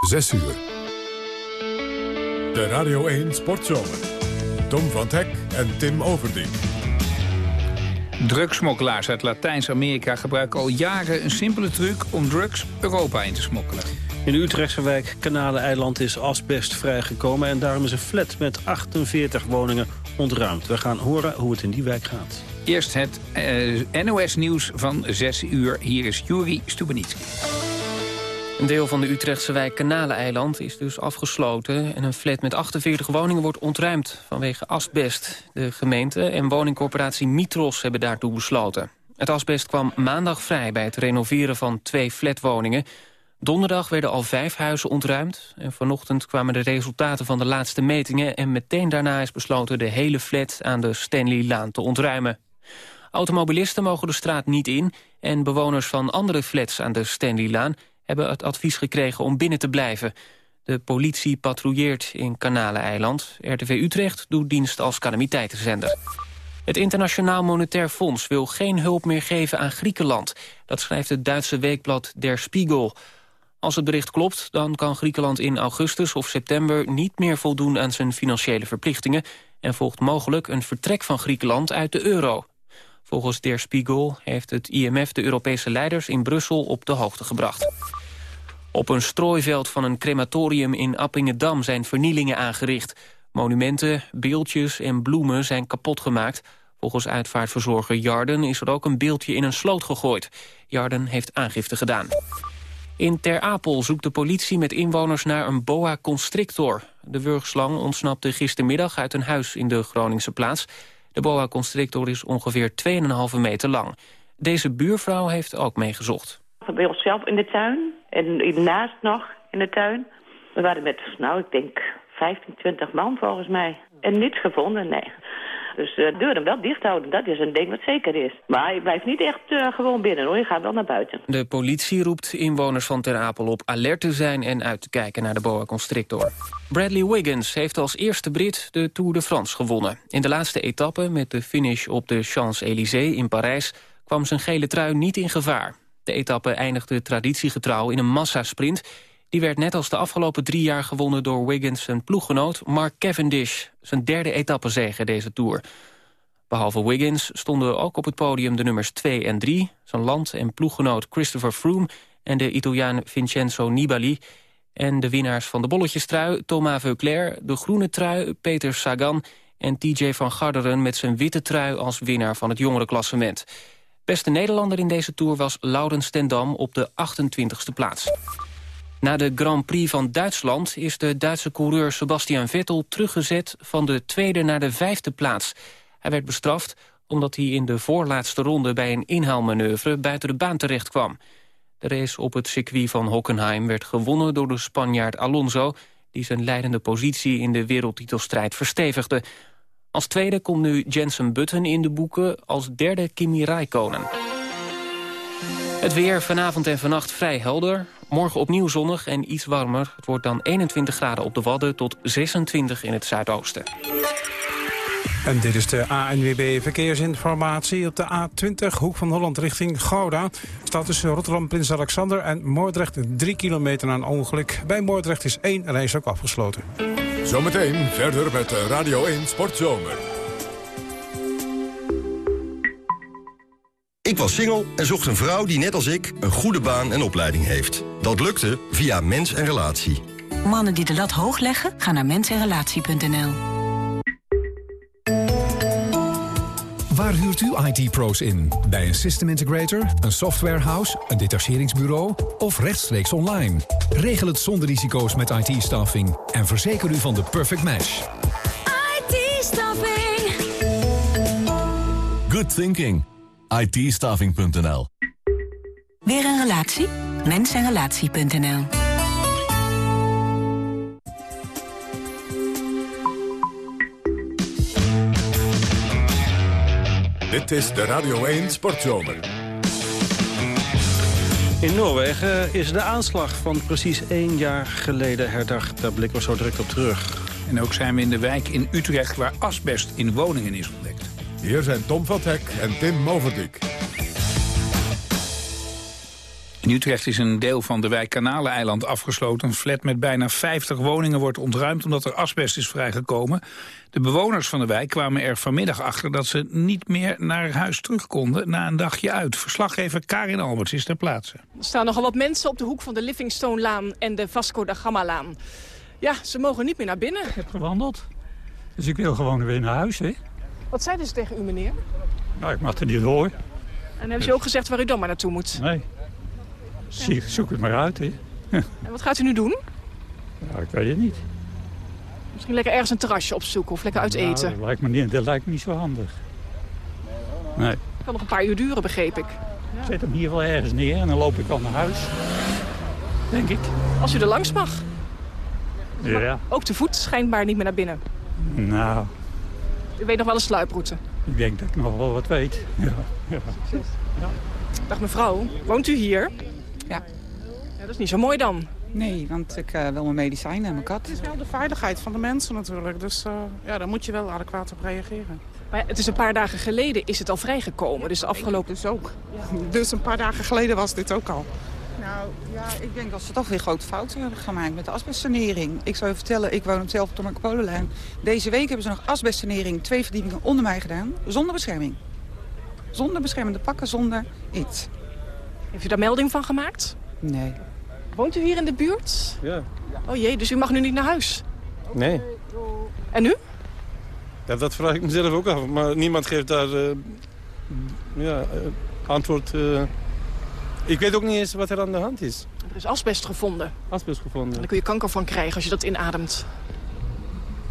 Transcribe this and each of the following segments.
6 uur. De Radio 1 Sportzomer. Tom van Hek en Tim Overdien. Drugsmokkelaars uit Latijns-Amerika gebruiken al jaren een simpele truc om drugs Europa in te smokkelen. In de Utrechtse wijk Kanaleneiland is asbest vrijgekomen... en daarom is een flat met 48 woningen ontruimd. We gaan horen hoe het in die wijk gaat. Eerst het eh, NOS-nieuws van 6 uur. Hier is Juri Stubenitski. Een deel van de Utrechtse wijk Kanaleneiland is dus afgesloten... en een flat met 48 woningen wordt ontruimd vanwege asbest. De gemeente en woningcorporatie Mitros hebben daartoe besloten. Het asbest kwam maandag vrij bij het renoveren van twee flatwoningen. Donderdag werden al vijf huizen ontruimd... en vanochtend kwamen de resultaten van de laatste metingen... en meteen daarna is besloten de hele flat aan de Stanley-laan te ontruimen. Automobilisten mogen de straat niet in... en bewoners van andere flats aan de Stanley-laan hebben het advies gekregen om binnen te blijven. De politie patrouilleert in Kanaleneiland. RTV Utrecht doet dienst als calamiteitenzender. Het Internationaal Monetair Fonds wil geen hulp meer geven aan Griekenland. Dat schrijft het Duitse weekblad Der Spiegel. Als het bericht klopt, dan kan Griekenland in augustus of september... niet meer voldoen aan zijn financiële verplichtingen... en volgt mogelijk een vertrek van Griekenland uit de euro. Volgens Der Spiegel heeft het IMF de Europese leiders in Brussel op de hoogte gebracht. Op een strooiveld van een crematorium in Appingedam zijn vernielingen aangericht. Monumenten, beeldjes en bloemen zijn kapot gemaakt. Volgens uitvaartverzorger Jarden is er ook een beeldje in een sloot gegooid. Jarden heeft aangifte gedaan. In Ter Apel zoekt de politie met inwoners naar een boa constrictor. De wurgslang ontsnapte gistermiddag uit een huis in de Groningse plaats. De boa constrictor is ongeveer 2,5 meter lang. Deze buurvrouw heeft ook meegezocht. Bij onszelf in de tuin en naast nog in de tuin. We waren met, nou, ik denk 15, 20 man volgens mij. En niets gevonden, nee. Dus de deuren wel dicht houden, dat is een ding wat zeker is. Maar je blijft niet echt uh, gewoon binnen hoor, je gaat wel naar buiten. De politie roept inwoners van Ter Apel op alert te zijn... en uit te kijken naar de boa constrictor. Bradley Wiggins heeft als eerste Brit de Tour de France gewonnen. In de laatste etappe met de finish op de Champs-Élysées in Parijs... kwam zijn gele trui niet in gevaar. De etappe eindigde traditiegetrouw in een massasprint. Die werd net als de afgelopen drie jaar gewonnen door Wiggins zijn ploeggenoot Mark Cavendish. Zijn derde etappezege deze Tour. Behalve Wiggins stonden ook op het podium de nummers 2 en 3... zijn land- en ploeggenoot Christopher Froome en de Italiaan Vincenzo Nibali... en de winnaars van de bolletjestrui Thomas Veuclair... de groene trui Peter Sagan en TJ van Garderen... met zijn witte trui als winnaar van het jongerenklassement. Beste Nederlander in deze Tour was Laurens Tendam op de 28e plaats. Na de Grand Prix van Duitsland is de Duitse coureur Sebastian Vettel teruggezet van de tweede naar de vijfde plaats. Hij werd bestraft omdat hij in de voorlaatste ronde bij een inhaalmanoeuvre buiten de baan terecht kwam. De race op het circuit van Hockenheim werd gewonnen door de Spanjaard Alonso... die zijn leidende positie in de wereldtitelstrijd verstevigde. Als tweede komt nu Jensen Button in de boeken, als derde Kimi Raikkonen. Het weer vanavond en vannacht vrij helder. Morgen opnieuw zonnig en iets warmer. Het wordt dan 21 graden op de Wadden tot 26 in het zuidoosten. En dit is de ANWB Verkeersinformatie. Op de A20, Hoek van Holland richting Gouda... staat tussen Rotterdam, Prins Alexander en Moordrecht... 3 kilometer na een ongeluk. Bij Moordrecht is één reis ook afgesloten. Zometeen verder met Radio 1 Sportzomer. Ik was single en zocht een vrouw die net als ik een goede baan en opleiding heeft. Dat lukte via Mens en Relatie. Mannen die de lat hoog leggen, gaan naar mensenrelatie.nl. Waar huurt u IT-pro's in? Bij een system integrator, een softwarehouse, een detacheringsbureau of rechtstreeks online? Regel het zonder risico's met IT-staffing en verzeker u van de perfect match. IT-staffing. Good thinking. IT-staffing.nl Weer een relatie? Mensenrelatie.nl Dit is de Radio 1 Sportzomer. In Noorwegen is de aanslag van precies één jaar geleden herdacht. Daar blikken we zo direct op terug. En ook zijn we in de wijk in Utrecht waar asbest in woningen is ontdekt. Hier zijn Tom van Hek en Tim Moverdijk. In Utrecht is een deel van de wijk Kanaleneiland afgesloten. Een flat met bijna 50 woningen wordt ontruimd omdat er asbest is vrijgekomen. De bewoners van de wijk kwamen er vanmiddag achter dat ze niet meer naar huis terug konden na een dagje uit. Verslaggever Karin Alberts is ter plaatse. Er staan nogal wat mensen op de hoek van de Livingstone-laan en de Vasco da Gama-laan. Ja, ze mogen niet meer naar binnen. Ik heb gewandeld, dus ik wil gewoon weer naar huis. Hè? Wat zeiden ze tegen u, meneer? Nou, ik mag er niet door. En hebben ze ook gezegd waar u dan maar naartoe moet? Nee. Zie, zoek het maar uit, hè. En wat gaat u nu doen? Nou, ik weet het niet. Misschien lekker ergens een terrasje opzoeken of lekker uit Nou, eten. dat, lijkt me niet, dat lijkt me niet zo handig. Nee. kan nog een paar uur duren, begreep ik. Ik zet hem hier wel ergens neer en dan loop ik al naar huis. Denk ik. Als u er langs mag. Ja. Ook te voet schijnbaar niet meer naar binnen. Nou, U weet nog wel een sluiproute. ik denk dat ik nog wel wat weet. Ja. Ja. Dag mevrouw, woont u hier? Ja. ja dat is niet zo mooi dan. Nee, want ik eh, wil mijn medicijnen en mijn kat. Het is wel de veiligheid van de mensen natuurlijk. Dus eh, ja, daar moet je wel adequaat op reageren. Maar het is een paar dagen geleden is het al vrijgekomen. Dus de afgelopen... Dus ook. Dus een paar dagen geleden was dit ook al. Nou, ja, ik denk dat ze toch weer grote fouten hebben gemaakt met de asbestsanering. Ik zou je vertellen, ik woon op zelf op de Marco Deze week hebben ze nog asbestsanering twee verdiepingen onder mij gedaan. Zonder bescherming. Zonder beschermende pakken, zonder iets. Heeft u daar melding van gemaakt? Nee. Woont u hier in de buurt? Ja. Oh jee, dus u mag nu niet naar huis. Nee. En u? Ja, dat vraag ik mezelf ook af. Maar niemand geeft daar eh, ja, eh, antwoord. eh. ik weet ook niet eens wat er aan de hand is. Er is asbest gevonden. Asbest gevonden. Daar kun je kanker van krijgen als je dat inademt.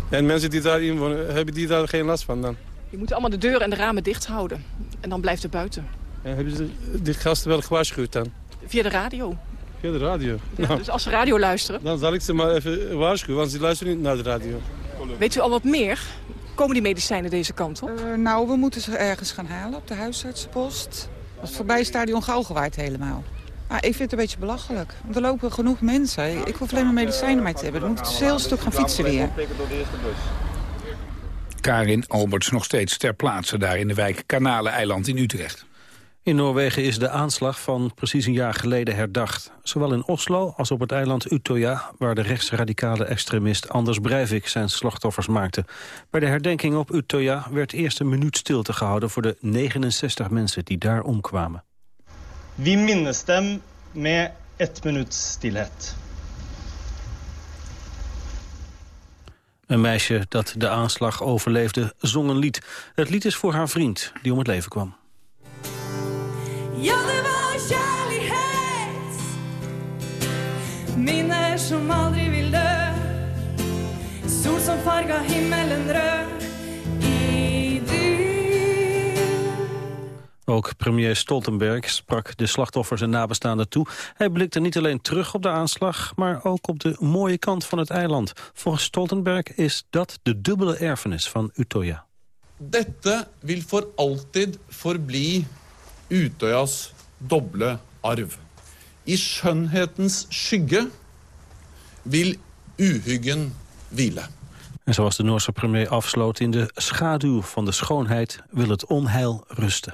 En mensen die daarin wonen, hebben die daar geen last van dan? Je moet allemaal de deuren en de ramen dicht houden. En dan blijft het buiten. En hebben ze die gasten wel gewaarschuwd dan? Via de radio. Via de radio? Ja, Nou, Dus als ze radio luisteren. dan zal ik ze maar even waarschuwen, want ze luisteren niet naar de radio. Weet u al wat meer? Komen die medicijnen deze kant op? Eh, nou, we moeten ze ergens gaan halen op de huisartsenpost. Dat is voorbij stadion Gauwgewaard helemaal. Maar ik vind het een beetje belachelijk. Want er lopen genoeg mensen. Ik hoef alleen maar medicijnen mee te hebben. Dan moet ik dus een heel stuk gaan fietsen weer. Karin Alberts nog steeds ter plaatse daar in de wijk Kanaleneiland in Utrecht. In Noorwegen is de aanslag van precies een jaar geleden herdacht. Zowel in Oslo als op het eiland Utøya... waar de rechtsradicale extremist Anders Breivik zijn slachtoffers maakte. Bij de herdenking op Utøya werd eerst een minuut stilte gehouden... voor de 69 mensen die daar omkwamen. Vi minnes dem med ett minutts stillhet. Een meisje dat de aanslag overleefde zong een lied. Het lied is voor haar vriend die om het leven kwam. Ja, det var kjærlighet Minner som aldri vil dø Sol som farga himmelen rød Ook premier Stoltenberg sprak de slachtoffers en nabestaanden toe. Hij blikte niet alleen terug op de aanslag, maar ook op de mooie kant van het eiland. Volgens Stoltenberg is dat de dubbele erfenis van Utøya. Dette vil for alltid forbli Utøyas doble arv. I skjønnhetens skygge vil uhyggen hvile. En zoals de Noorse premier afsloot, in de schaduw van de schoonheid wil het onheil rusten.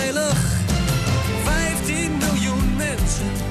Miljoen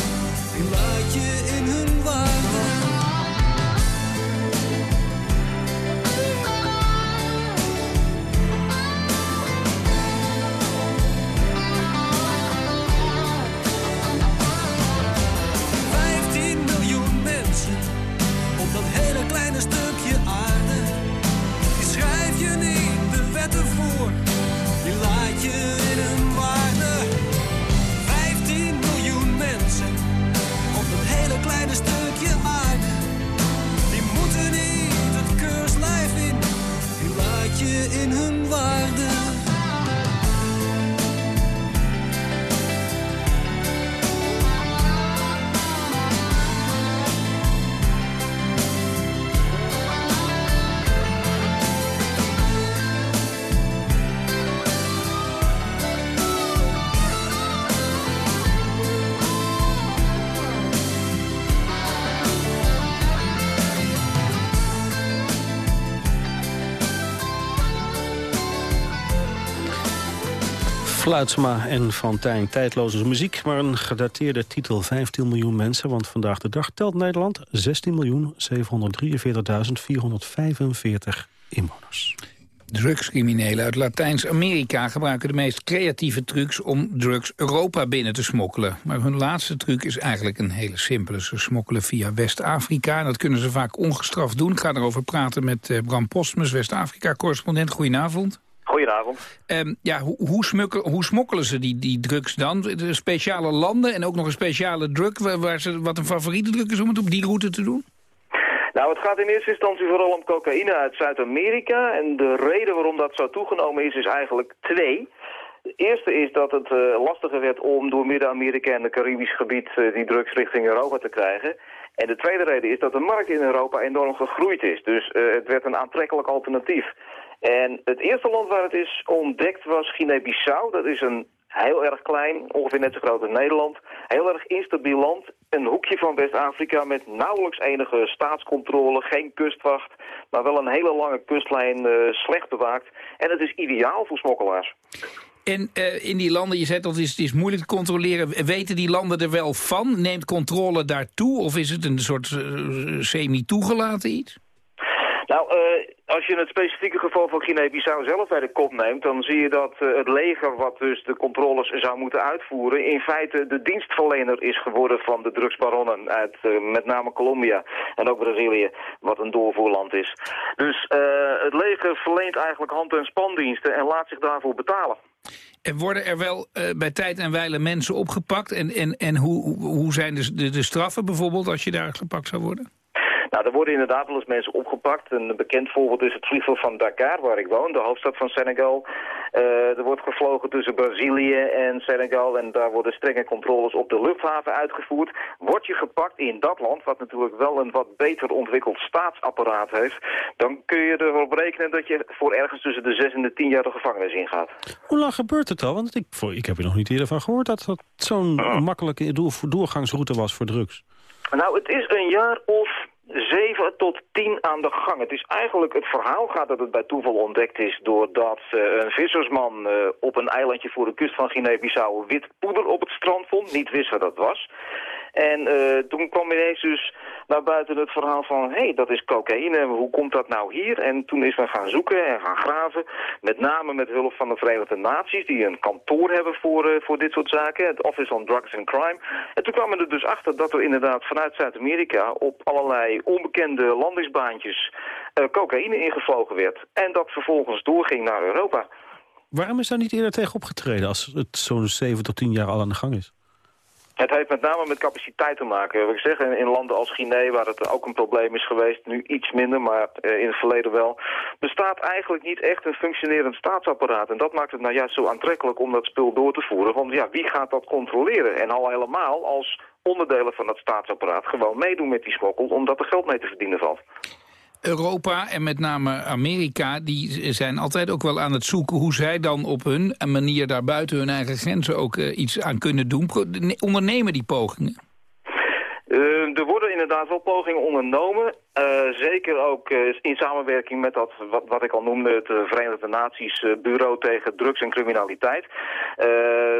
Fluitsma en Fantijn. Tijdloze muziek, maar een gedateerde titel 15 miljoen mensen. Want vandaag de dag telt Nederland 16 miljoen 743.445 inwoners. Drugscriminelen uit Latijns-Amerika gebruiken de meest creatieve trucs om drugs Europa binnen te smokkelen. Maar hun laatste truc is eigenlijk een hele simpele. Ze smokkelen via West-Afrika en dat kunnen ze vaak ongestraft doen. Ik ga erover praten met eh, Bram Postmus, West-Afrika-correspondent. Goedenavond. Goedenavond. Um, ja, hoe, hoe, smokkelen ze die, die drugs dan? De speciale landen en ook nog een speciale drug... Waar, waar ze, wat een favoriete drug is om het op die route te doen? Nou, het gaat in eerste instantie vooral om cocaïne uit Zuid-Amerika. En de reden waarom dat zo toegenomen is, is eigenlijk twee. De eerste is dat het uh, lastiger werd om door Midden-Amerika en het Caribisch gebied uh, die drugs richting Europa te krijgen. En de tweede reden is dat de markt in Europa enorm gegroeid is. Dus uh, het werd een aantrekkelijk alternatief. En het eerste land waar het is ontdekt was Guinea-Bissau. Dat is een heel erg klein, ongeveer net zo groot als Nederland. Heel erg instabiel land. Een hoekje van West-Afrika met nauwelijks enige staatscontrole, geen kustwacht. Maar wel een hele lange kustlijn, uh, slecht bewaakt. En het is ideaal voor smokkelaars. En uh, in die landen, je zegt dat het is, het is moeilijk te controleren. Weten die landen er wel van? Neemt controle daartoe? Of is het een soort uh, semi-toegelaten iets? Nou, uh, als je het specifieke geval van Guinea-Bissau zelf bij de kop neemt... dan zie je dat uh, het leger, wat dus de controles zou moeten uitvoeren... in feite de dienstverlener is geworden van de drugsbaronnen... uit uh, met name Colombia en ook Brazilië, wat een doorvoerland is. Dus het leger verleent eigenlijk hand- en spandiensten en laat zich daarvoor betalen. En worden er wel bij tijd en wijle mensen opgepakt? En, en, en hoe, hoe zijn de, de straffen bijvoorbeeld als je daar gepakt zou worden? Nou, er worden inderdaad wel eens mensen opgepakt. Een bekend voorbeeld is het vliegveld van Dakar, waar ik woon, de hoofdstad van Senegal. Uh, er wordt gevlogen tussen Brazilië en Senegal en daar worden strenge controles op de luchthaven uitgevoerd. Word je gepakt in dat land, wat natuurlijk wel een wat beter ontwikkeld staatsapparaat heeft, dan kun je erop rekenen dat je voor ergens tussen de 6 en de 10 jaar de gevangenis ingaat. Hoe lang gebeurt het al? Want ik, ik heb er nog niet eerder van gehoord dat dat zo'n uh. makkelijke door, doorgangsroute was voor drugs. Nou, het is een jaar of 7 tot 10 aan de gang. Het is eigenlijk, het verhaal gaat dat het bij toeval ontdekt is... doordat uh, een vissersman uh, op een eilandje voor de kust van Guinea-Bissau... wit poeder op het strand vond, niet wist wat dat was. En uh, toen kwam ineens dus naar buiten het verhaal van... hé, hey, dat is cocaïne, hoe komt dat nou hier? En toen is men gaan zoeken en gaan graven. Met name met hulp van de Verenigde Naties... die een kantoor hebben voor, uh, voor dit soort zaken. Het Office on Drugs and Crime. En toen kwamen er dus achter dat er inderdaad vanuit Zuid-Amerika... op allerlei onbekende landingsbaantjes uh, cocaïne ingevlogen werd. En dat vervolgens doorging naar Europa. Waarom is daar niet eerder tegen opgetreden als het zo'n 7 tot 10 jaar al aan de gang is? Het heeft met name met capaciteit te maken. Ik in, landen als Guinea, waar het ook een probleem is geweest, nu iets minder, maar uh, in het verleden wel, bestaat eigenlijk niet echt een functionerend staatsapparaat. En dat maakt het nou juist zo aantrekkelijk om dat spul door te voeren. Want ja, wie gaat dat controleren? En al helemaal als onderdelen van dat staatsapparaat gewoon meedoen met die smokkel, omdat er geld mee te verdienen valt. Europa en met name Amerika, die zijn altijd ook wel aan het zoeken... hoe zij dan op hun manier daar buiten hun eigen grenzen ook uh, iets aan kunnen doen. Ondernemen die pogingen? Uh, er worden inderdaad wel pogingen ondernomen. Zeker ook in samenwerking met dat, wat, wat ik al noemde, het Verenigde Naties Bureau tegen Drugs en Criminaliteit.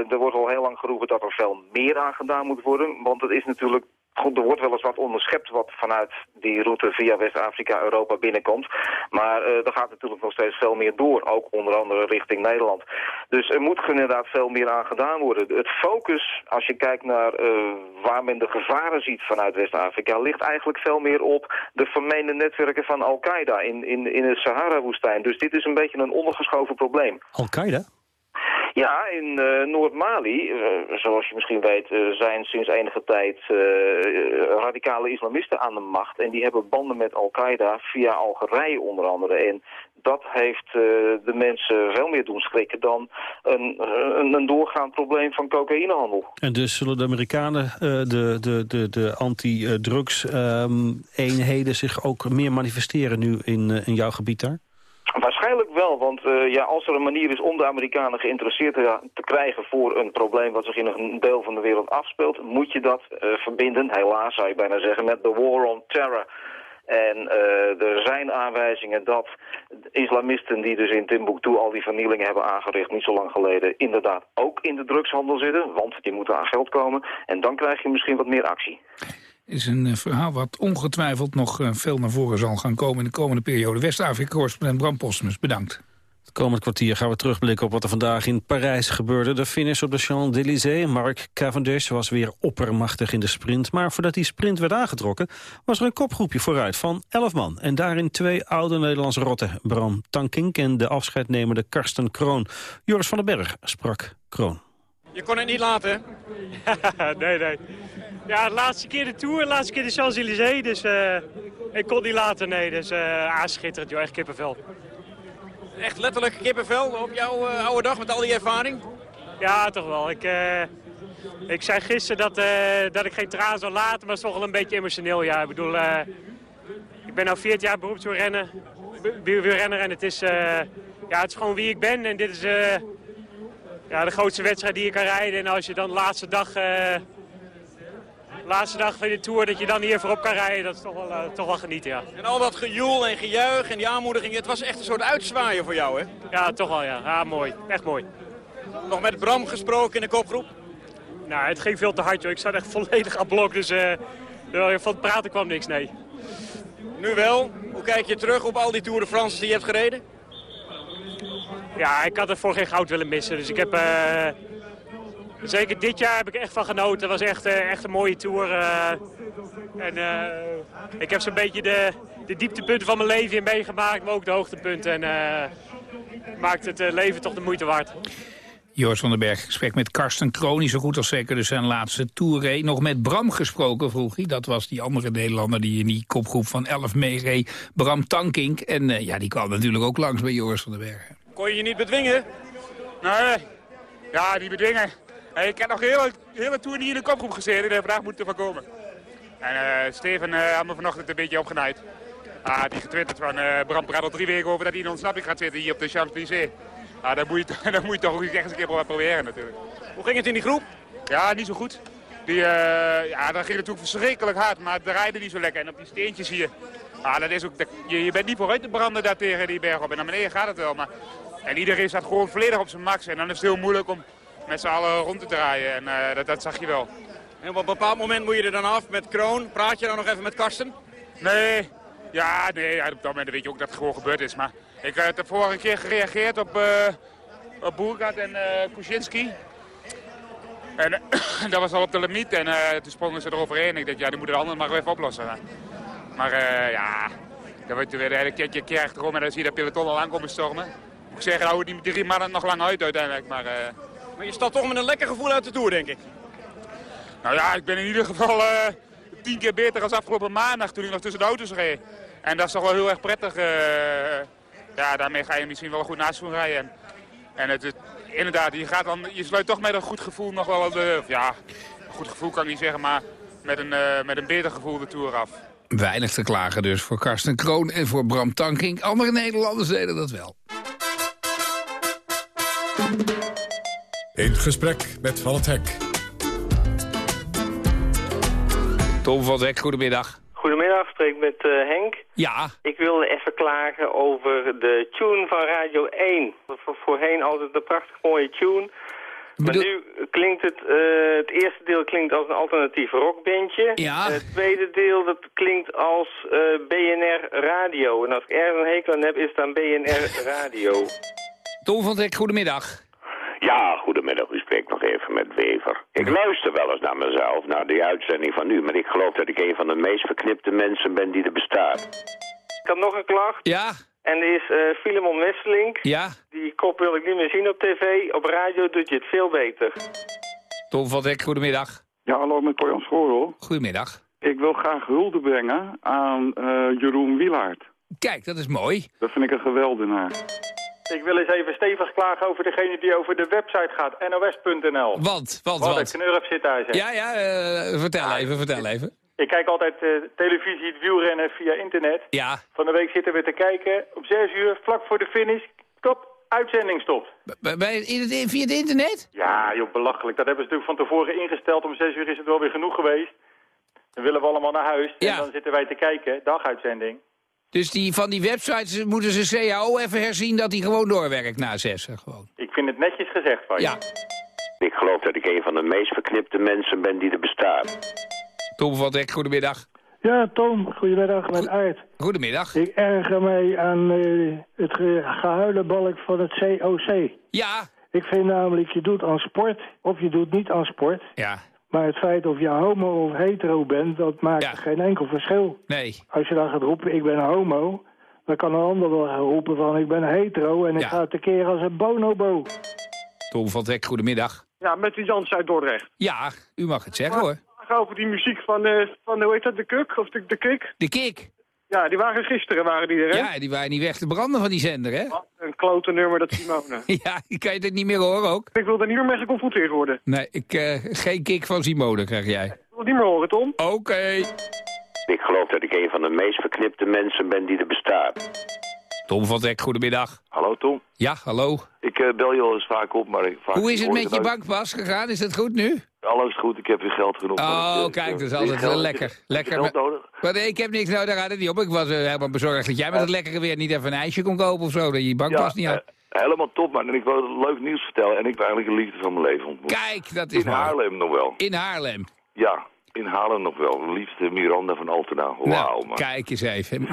er wordt al heel lang geroepen dat er veel meer aan gedaan moet worden. Want het is natuurlijk Goed, er wordt wel eens wat onderschept wat vanuit die route via West-Afrika, Europa binnenkomt. Maar uh, er gaat natuurlijk nog steeds veel meer door, ook onder andere richting Nederland. Dus er moet inderdaad veel meer aan gedaan worden. Het focus, als je kijkt naar uh, waar men de gevaren ziet vanuit West-Afrika, ligt eigenlijk veel meer op de vermeende netwerken van Al-Qaeda in, in, in de Sahara-woestijn. Dus dit is een beetje een ondergeschoven probleem. Al-Qaeda? Ja, in uh, Noord-Mali, uh, zoals je misschien weet, uh, zijn sinds enige tijd radicale islamisten aan de macht. En die hebben banden met Al-Qaeda via Algerije onder andere. En dat heeft de mensen veel meer doen schrikken dan een, een, doorgaand probleem van cocaïnehandel. En dus zullen de Amerikanen, de, de, de, de anti-drugs-eenheden zich ook meer manifesteren nu in, in jouw gebied daar? Waarschijnlijk wel, want uh, ja, als er een manier is om de Amerikanen geïnteresseerd te, krijgen voor een probleem wat zich in een deel van de wereld afspeelt, moet je dat uh, verbinden, helaas zou je bijna zeggen, met de war on terror. En uh, er zijn aanwijzingen dat islamisten die dus in Timbuktu al die vernielingen hebben aangericht, niet zo lang geleden, inderdaad ook in de drugshandel zitten, want die moeten aan geld komen. En dan krijg je misschien wat meer actie is een eh, verhaal wat ongetwijfeld nog eh, veel naar voren zal gaan komen in de komende periode. West-Afrika-correspondent Bram Postumus, bedankt. Het komend kwartier gaan we terugblikken op wat er vandaag in Parijs gebeurde. De finish op de Champs-Élysées. Mark Cavendish was weer oppermachtig in de sprint. Maar voordat die sprint werd aangetrokken... was er een kopgroepje vooruit van 11 man. En daarin twee oude Nederlandse rotten. Bram Tankink en de afscheidnemende Karsten Kroon. Joris van den Berg sprak Kroon. Je kon het niet laten, nee, nee. Ja, de laatste keer de Tour, de laatste keer de Champs-Élysées. Dus uh, ik kon niet laten, nee. Dus uh, ah, schitterend, joh. Echt kippenvel. Echt letterlijk kippenvel op jouw uh, oude dag met al die ervaring? Ja, toch wel. Ik, ik zei gisteren dat, dat ik geen traan zou laten, maar het is toch wel een beetje emotioneel. Ja, ik bedoel, ik ben nu 14 jaar beroepswielrenner wielrenner en het is, ja, het is gewoon wie ik ben. En dit is ja, de grootste wedstrijd die je kan rijden. En als je dan de laatste dag laatste dag van de Tour, dat je dan hier voorop kan rijden, dat is toch wel, uh, toch wel genieten, ja. En al dat gejoel en gejuich en die aanmoediging, het was echt een soort uitzwaaien voor jou, hè? Ja, toch wel, ja. Ja, mooi. Echt mooi. Nog met Bram gesproken in de kopgroep? Nou, het ging veel te hard, joh. Ik zat echt volledig aan blok, dus uh, van het praten kwam niks, nee. Nu wel. Hoe kijk je terug op al die Tour de France die je hebt gereden? Ja, ik had er voor geen goud willen missen, dus ik heb... Uh, Zeker dit jaar heb ik echt van genoten. Het was echt, uh, echt een mooie tour. Uh, en uh, ik heb zo'n beetje de, de dieptepunten van mijn leven in meegemaakt, maar ook de hoogtepunten. En maakt het leven toch de moeite waard. Joris van den Berg, gesprek met Karsten Kroon, zo goed als zeker dus zijn laatste tour. Nog met Bram gesproken, vroeg hij. Dat was die andere Nederlander die in die kopgroep van 11 meereed. Bram Tankink. En ja, die kwam natuurlijk ook langs bij Joris van den Berg. Kon je je niet bedwingen? Nee, ja, die bedwingen. Ik heb nog de hele, hele niet in de kopgroep gezeten. De vraag moet ervan komen. En uh, Steven uh, had me vanochtend een beetje opgenaaid. Ah, die getwitterd van uh, Bram praat al drie weken over dat hij in ontsnapping gaat zitten hier op de Champs-Élysées. Ah, dat, moet je, dat moet je toch echt eens een keer proberen natuurlijk. Hoe ging het in die groep? Ja, niet zo goed. Die, ja, dat ging natuurlijk verschrikkelijk hard, maar het draaide niet zo lekker. En op die steentjes hier, ah, dat is ook, je, je bent niet vooruit te branden daar tegen die berg op. En naar beneden gaat het wel, maar... En iedereen staat gewoon volledig op zijn max. En dan is het heel moeilijk om met z'n allen rond te draaien. En uh, dat, dat, zag je wel. En op een bepaald moment moet je er dan af met Kroon. Praat je dan nog even met Karsten? Nee, ja, nee, op dat moment weet je ook dat het gewoon gebeurd is. Maar ik had de vorige keer gereageerd op, uh, op Boergat en uh, Kuczynski. En dat was al op de limiet en toen sprongen ze eroverheen. Ik dacht, ja, die moeten de anderen maar even oplossen. Maar ja, dan wordt weer een keertje keer achterom en dan zie je dat peloton al aankomen stormen. Moet ik zeggen, nou, die drie mannen nog lang uit uiteindelijk. Maar, maar je staat toch met een lekker gevoel uit de Tour, denk ik. Nou ja, ik ben in ieder geval uh, tien keer beter als afgelopen maandag toen ik nog tussen de auto's reed. En dat is toch wel heel erg prettig. Uh, ja, daarmee ga je misschien wel een goed naast rijden. En het, het, inderdaad, je, gaat dan, je sluit toch met een goed gevoel nog wel de... Of ja, een goed gevoel kan ik niet zeggen, maar met een, uh, met een beter gevoel de Tour af. Weinig te klagen dus voor Karsten Kroon en voor Bram Tankink. Andere Nederlanders deden dat wel. In gesprek met Van het Hek. Tom van Hek, goedemiddag. Goedemiddag, spreek met uh, Henk. Ja. Ik wilde even klagen over de tune van Radio 1. Voor, voorheen altijd een prachtig mooie tune. Maar nu klinkt het, uh, het eerste deel klinkt als een alternatief rockbandje. Ja. Het tweede deel dat klinkt als uh, BNR Radio. En als ik ergens een hekel aan heb, is het aan BNR Radio. Tom van Hek, goedemiddag. Ja, goedemiddag. U spreekt nog even met Wever. Ik luister wel eens naar mezelf, naar die uitzending van u... maar ik geloof dat ik een van de meest verknipte mensen ben die er bestaat. Ik had nog een klacht. Ja? En er is uh, Filemon Wesseling. Ja? Die kop wil ik niet meer zien op tv. Op radio doet je het veel beter. Tom van Dek, goedemiddag. Ja, hallo met Corjan Schoorl. Goedemiddag. Ik wil graag hulde brengen aan uh, Jeroen Wielaert. Kijk, dat is mooi. Dat vind ik een geweldenaar. Ik wil eens even stevig klagen over degene die over de website gaat, nos.nl. Want, want, Wat want? een knurf zit daar, zeg. Ja, ja, uh, vertel ja, even, vertel even. Ik kijk altijd uh, televisie, het wielrennen via internet. Ja. Van de week zitten we te kijken. Om 6 uur, vlak voor de finish, stop, uitzending stopt. Bij, in het, via het internet? Ja, joh, belachelijk. Dat hebben ze natuurlijk van tevoren ingesteld. Om 6 uur is het wel weer genoeg geweest. Dan willen we allemaal naar huis. Ja. En dan zitten wij te kijken, daguitzending. Dus die, van die websites moeten ze CAO even herzien dat die gewoon doorwerkt na zes. Gewoon. Ik vind het netjes gezegd van je. Ja. Ik geloof dat ik een van de meest verknipte mensen ben die er bestaat. Tom van Dek, goedemiddag. Ja, Tom, goedemiddag, met Aert. Goedemiddag. Ik erger mij aan uh, het ge gehuilenbalk van het COC. Ja. Ik vind namelijk, je doet aan sport of je doet niet aan sport. Ja. Maar het feit of je homo of hetero bent, dat maakt ja. geen enkel verschil. Nee. Als je dan gaat roepen, ik ben homo, dan kan een ander wel roepen van, ik ben hetero en ik Ja. ga tekeer als een bonobo. Tom van Dek, goedemiddag. Ja, met die Jans uit Dordrecht. Ja, u mag het zeggen hoor. Over die muziek van, uh, van hoe heet dat, de Kuk of de, de Kik? De Kik. Ja, die waren gisteren, waren die er, hè? Ja, die waren niet weg te branden van die zender, hè? Wat een klote nummer, dat Simone. ja, kan je dit niet meer horen ook? Ik wil daar niet meer mee geconfronteerd worden. Nee, ik, uh, geen kick van Simone krijg jij. Ik wil het niet meer horen, Tom. Oké. Okay. Ik geloof dat ik een van de meest verknipte mensen ben die er bestaat. Tom van Dek, goedemiddag. Hallo Tom. Ja, hallo. Ik uh, bel je al eens vaak op, maar... Ik vaak Hoe is het met je bankpas gegaan? Is het goed nu? Alles goed, ik heb weer geld genoeg. Oh, ik, kijk, dat is altijd wel lekker. lekker. Geld nodig? Maar nee, ik heb niks nodig, daar gaat het niet op. Ik was uh, helemaal bezorgd dat jij met het lekkere weer niet even een ijsje kon kopen of zo. Dat je je bankpas ja, niet had. Uh, helemaal top, man. En ik wil leuk nieuws vertellen. En ik ben eigenlijk een liefde van mijn leven ontmoet. Kijk, dat is In Haarlem nog wel. In Haarlem? Ja, in Haarlem nog wel. De liefste Miranda van Altena. Wauw, nou, man. kijk eens even.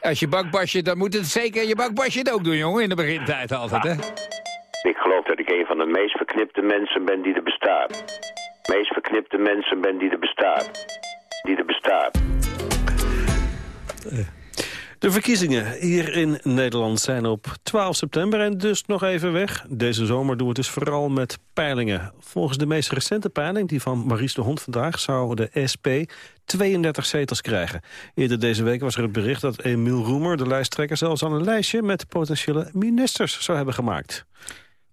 Als je bankpasje, dan moet het zeker je bankpasje het ook doen, jongen. In de begintijd altijd, hè? Ik geloof dat ik een van de meest verknipte mensen ben die er bestaat. meest verknipte mensen ben die er bestaat. Die er bestaat. De verkiezingen hier in Nederland zijn op 12 september en dus nog even weg. Deze zomer doen we het dus vooral met peilingen. Volgens de meest recente peiling, die van Maurice de Hond vandaag... zou de SP 32 zetels krijgen. Eerder deze week was er het bericht dat Emiel Roemer, de lijsttrekker... zelfs al een lijstje met potentiële ministers zou hebben gemaakt.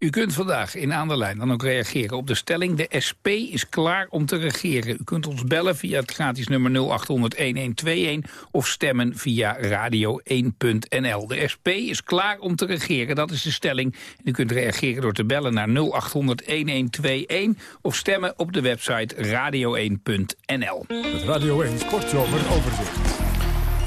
U kunt vandaag in aan de lijn dan ook reageren op de stelling... de SP is klaar om te regeren. U kunt ons bellen via het gratis nummer 0800-1121... of stemmen via radio1.nl. De SP is klaar om te regeren, dat is de stelling. U kunt reageren door te bellen naar 0800-1121... of stemmen op de website radio1.nl. Het Radio 1 Sportzomer overzicht.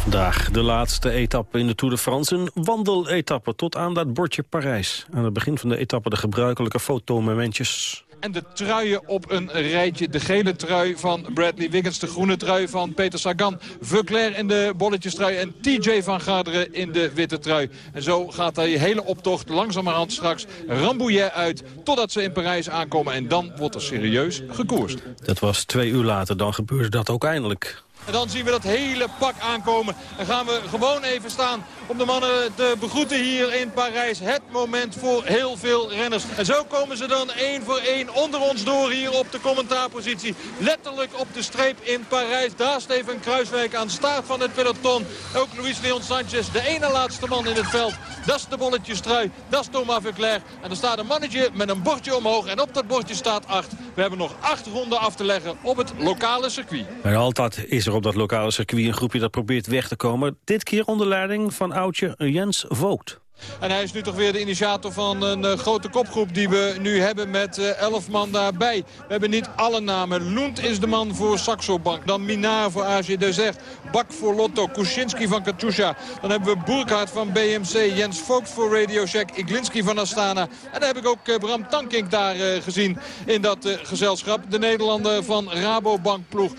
Vandaag de laatste etappe in de Tour de France. Een wandeletappe tot aan dat bordje Parijs. Aan het begin van de etappe de gebruikelijke fotomomentjes. en de truien op een rijtje. De gele trui van Bradley Wiggins, de groene trui van Peter Sagan. Veuclair in de bolletjestrui en TJ van Garderen in de witte trui. En zo gaat die hele optocht langzamerhand straks Rambouillet uit... totdat ze in Parijs aankomen en dan wordt er serieus gekoerst. Dat was twee uur later, dan gebeurde dat ook eindelijk. En dan zien we dat hele pak aankomen. En gaan we gewoon even staan om de mannen te begroeten hier in Parijs. Het moment voor heel veel renners. En zo komen ze dan één voor één onder ons door hier op de commentaarpositie. Letterlijk op de streep in Parijs. Daar Steven Kruiswijk aan staart van het peloton. Ook Luis Leon Sanchez, de ene laatste man in het veld. Dat is de bolletjestrui, dat is Thomas Verclair. En er staat een mannetje met een bordje omhoog. En op dat bordje staat acht. We hebben nog acht ronden af te leggen op het lokale circuit. Maar altijd is er op dat lokale circuit een groepje dat probeert weg te komen. Dit keer onder leiding van oudje Jens Vogt. En hij is nu toch weer de initiator van een uh, grote kopgroep die we nu hebben met uh, elf man daarbij. We hebben niet alle namen. Lund is de man voor Saxo Bank. Dan Minar voor AG Desert. Bak voor Lotto. Kuczynski van Katusha. Dan hebben we Burkhardt van BMC. Jens Vogt voor Radio Shack. Iglinski van Astana. En dan heb ik ook uh, Bram Tankink daar gezien in dat gezelschap. De Nederlander van Rabobank ploeg.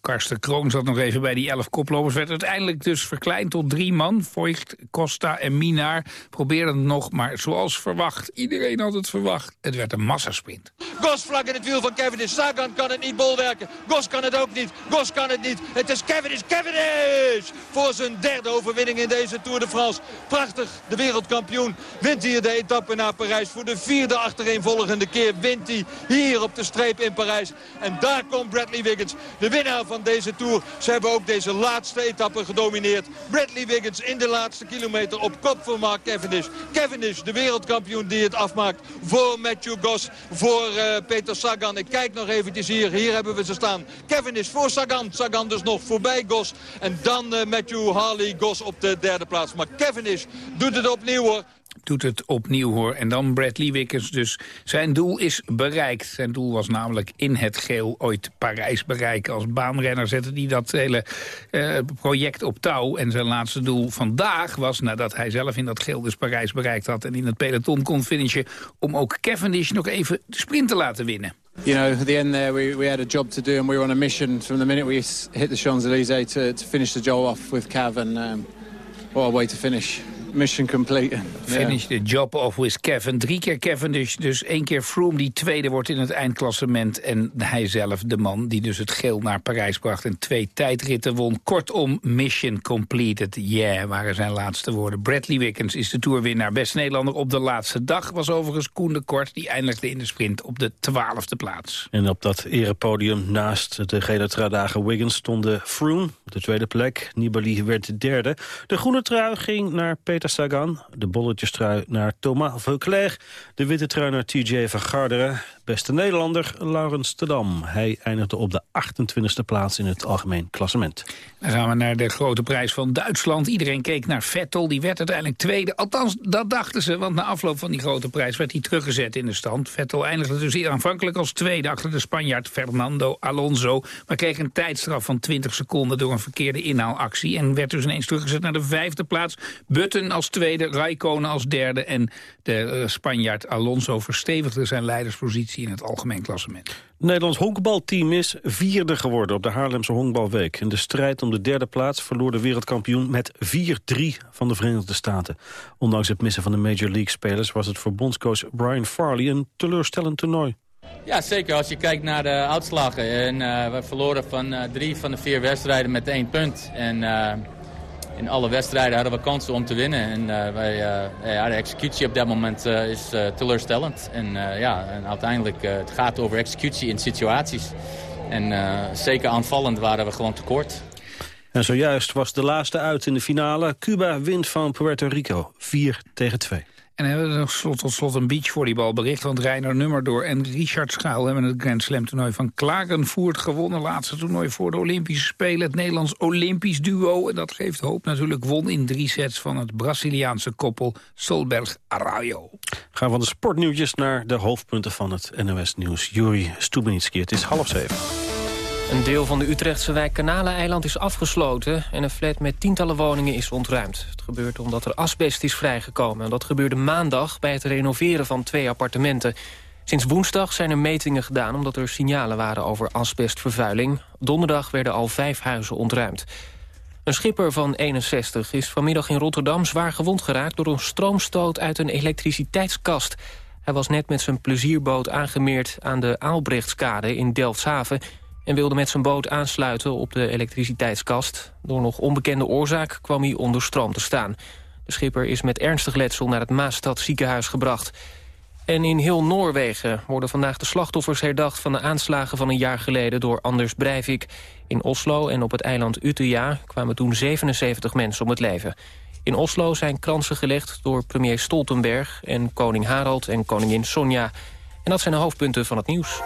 Karsten Kroon zat nog even bij die elf koplopers. Werd uiteindelijk dus verkleind tot drie man. Voigt, Costa en Minaar probeerden het nog, maar zoals verwacht. Iedereen had het verwacht. Het werd een massasprint. Gos vlak in het wiel van Cavendish. Sagan kan het niet bolwerken. Gos kan het ook niet. Gos kan het niet. Het is Cavendish. Cavendish! Voor zijn derde overwinning in deze Tour de France. Prachtig. De wereldkampioen wint hier de etappe naar Parijs. Voor de vierde achtereenvolgende keer wint hij hier op de streep in Parijs. En daar komt Bradley Wiggins. De winnaar van deze Tour. Ze hebben ook deze laatste etappe gedomineerd. Bradley Wiggins in de laatste kilometer op kop van Mark Cavendish. Cavendish, de wereldkampioen die het afmaakt voor Matthew Goss, voor uh, Peter Sagan. Ik kijk nog eventjes hier. Hier hebben we ze staan. Cavendish voor Sagan. Sagan dus nog voorbij Goss. En dan uh, Matthew Harley Goss op de derde plaats. Maar Cavendish doet het opnieuw hoor doet het opnieuw hoor. En dan Bradley Wickens. Dus zijn doel is bereikt. Zijn doel was namelijk in het geel ooit Parijs bereiken. Als baanrenner zette hij dat hele uh, project op touw. En zijn laatste doel vandaag was, nadat hij zelf in dat geel dus Parijs bereikt had... en in het peloton kon finishen, om ook Cavendish nog even de sprint te laten winnen. You know, at the end there, we, we had a job to do and we were on a mission from the minute we hit the Champs-Élysées to, to finish the job off with Cav. And um, what a way to finish mission complete. Finish the job off with Kevin. Drie keer Kevin dus, dus één keer Froome die tweede wordt in het eindklassement. En hij zelf de man die dus het geel naar Parijs bracht en twee tijdritten won. Kortom, mission completed. Yeah, waren zijn laatste woorden. Bradley Wickens is de toerwinnaar. Best Nederlander op de laatste dag was overigens Koen de Kort. Die eindigde in de sprint op de twaalfde plaats. En op dat erepodium naast de gele truidagen Wiggins stonden Froome op de tweede plek. Nibali werd de derde. De groene trui ging naar Peter Peter. De bolletjestrui naar Thomas Veuclair. De witte trui naar TJ van Garderen. Beste Nederlander, Laurens Tedam. Hij eindigde op de 28e plaats in het algemeen klassement. Dan gaan we naar de grote prijs van Duitsland. Iedereen keek naar Vettel, die werd uiteindelijk tweede. Althans, dat dachten ze, want na afloop van die grote prijs... werd hij teruggezet in de stand. Vettel eindigde dus aanvankelijk als tweede... achter de Spanjaard Fernando Alonso... maar kreeg een tijdstraf van 20 seconden... door een verkeerde inhaalactie... en werd dus ineens teruggezet naar de vijfde plaats. Button als tweede, Raikkonen als derde... en de uh, Spanjaard Alonso verstevigde zijn leiderspositie in het algemeen klassement. Het Nederlands honkbalteam is vierde geworden op de Haarlemse Honkbalweek. In de strijd om de derde plaats verloor de wereldkampioen met 4-3 van de Verenigde Staten. Ondanks het missen van de Major League-spelers was het voor bondscoach Brian Farley een teleurstellend toernooi. Ja, zeker. Als je kijkt naar de uitslagen. En, uh, we verloren van uh, drie van de vier wedstrijden met één punt. En uh, in alle wedstrijden hadden we kansen om te winnen. En uh, wij, uh, ja, de executie op dat moment uh, is teleurstellend. En, ja, en uiteindelijk het gaat over executie in situaties. En zeker aanvallend waren we gewoon tekort. En zojuist was de laatste uit in de finale. Cuba wint van Puerto Rico 4 tegen 2. En hebben we nog slot, tot slot een beachvolleybalbericht. Want Reiner Nummerdoor en Richard Schaal hebben het Grand Slam toernooi van Klagenvoort gewonnen. Laatste toernooi voor de Olympische Spelen. Het Nederlands Olympisch duo. En dat geeft hoop natuurlijk. Won in drie sets van het Braziliaanse koppel Solberg Arroyo. Gaan van de sportnieuwtjes naar de hoofdpunten van het NOS Nieuws. Juri Stubenitski, het is half zeven. Een deel van de Utrechtse wijk Kanaleneiland is afgesloten... en een flat met tientallen woningen is ontruimd. Het gebeurt omdat er asbest is vrijgekomen. En dat gebeurde maandag bij het renoveren van twee appartementen. Sinds woensdag zijn er metingen gedaan omdat er signalen waren over asbestvervuiling. Donderdag werden al vijf huizen ontruimd. Een schipper van 61 is vanmiddag in Rotterdam zwaar gewond geraakt... door een stroomstoot uit een elektriciteitskast. Hij was net met zijn plezierboot aangemeerd aan de Aalbrechtskade in Delfshaven... en wilde met zijn boot aansluiten op de elektriciteitskast. Door nog onbekende oorzaak kwam hij onder stroom te staan. De schipper is met ernstig letsel naar het Maastad ziekenhuis gebracht. En in heel Noorwegen worden vandaag de slachtoffers herdacht... van de aanslagen van een jaar geleden door Anders Breivik. In Oslo en op het eiland Utøya kwamen toen 77 mensen om het leven. In Oslo zijn kransen gelegd door premier Stoltenberg... en koning Harald en koningin Sonja. En dat zijn de hoofdpunten van het nieuws.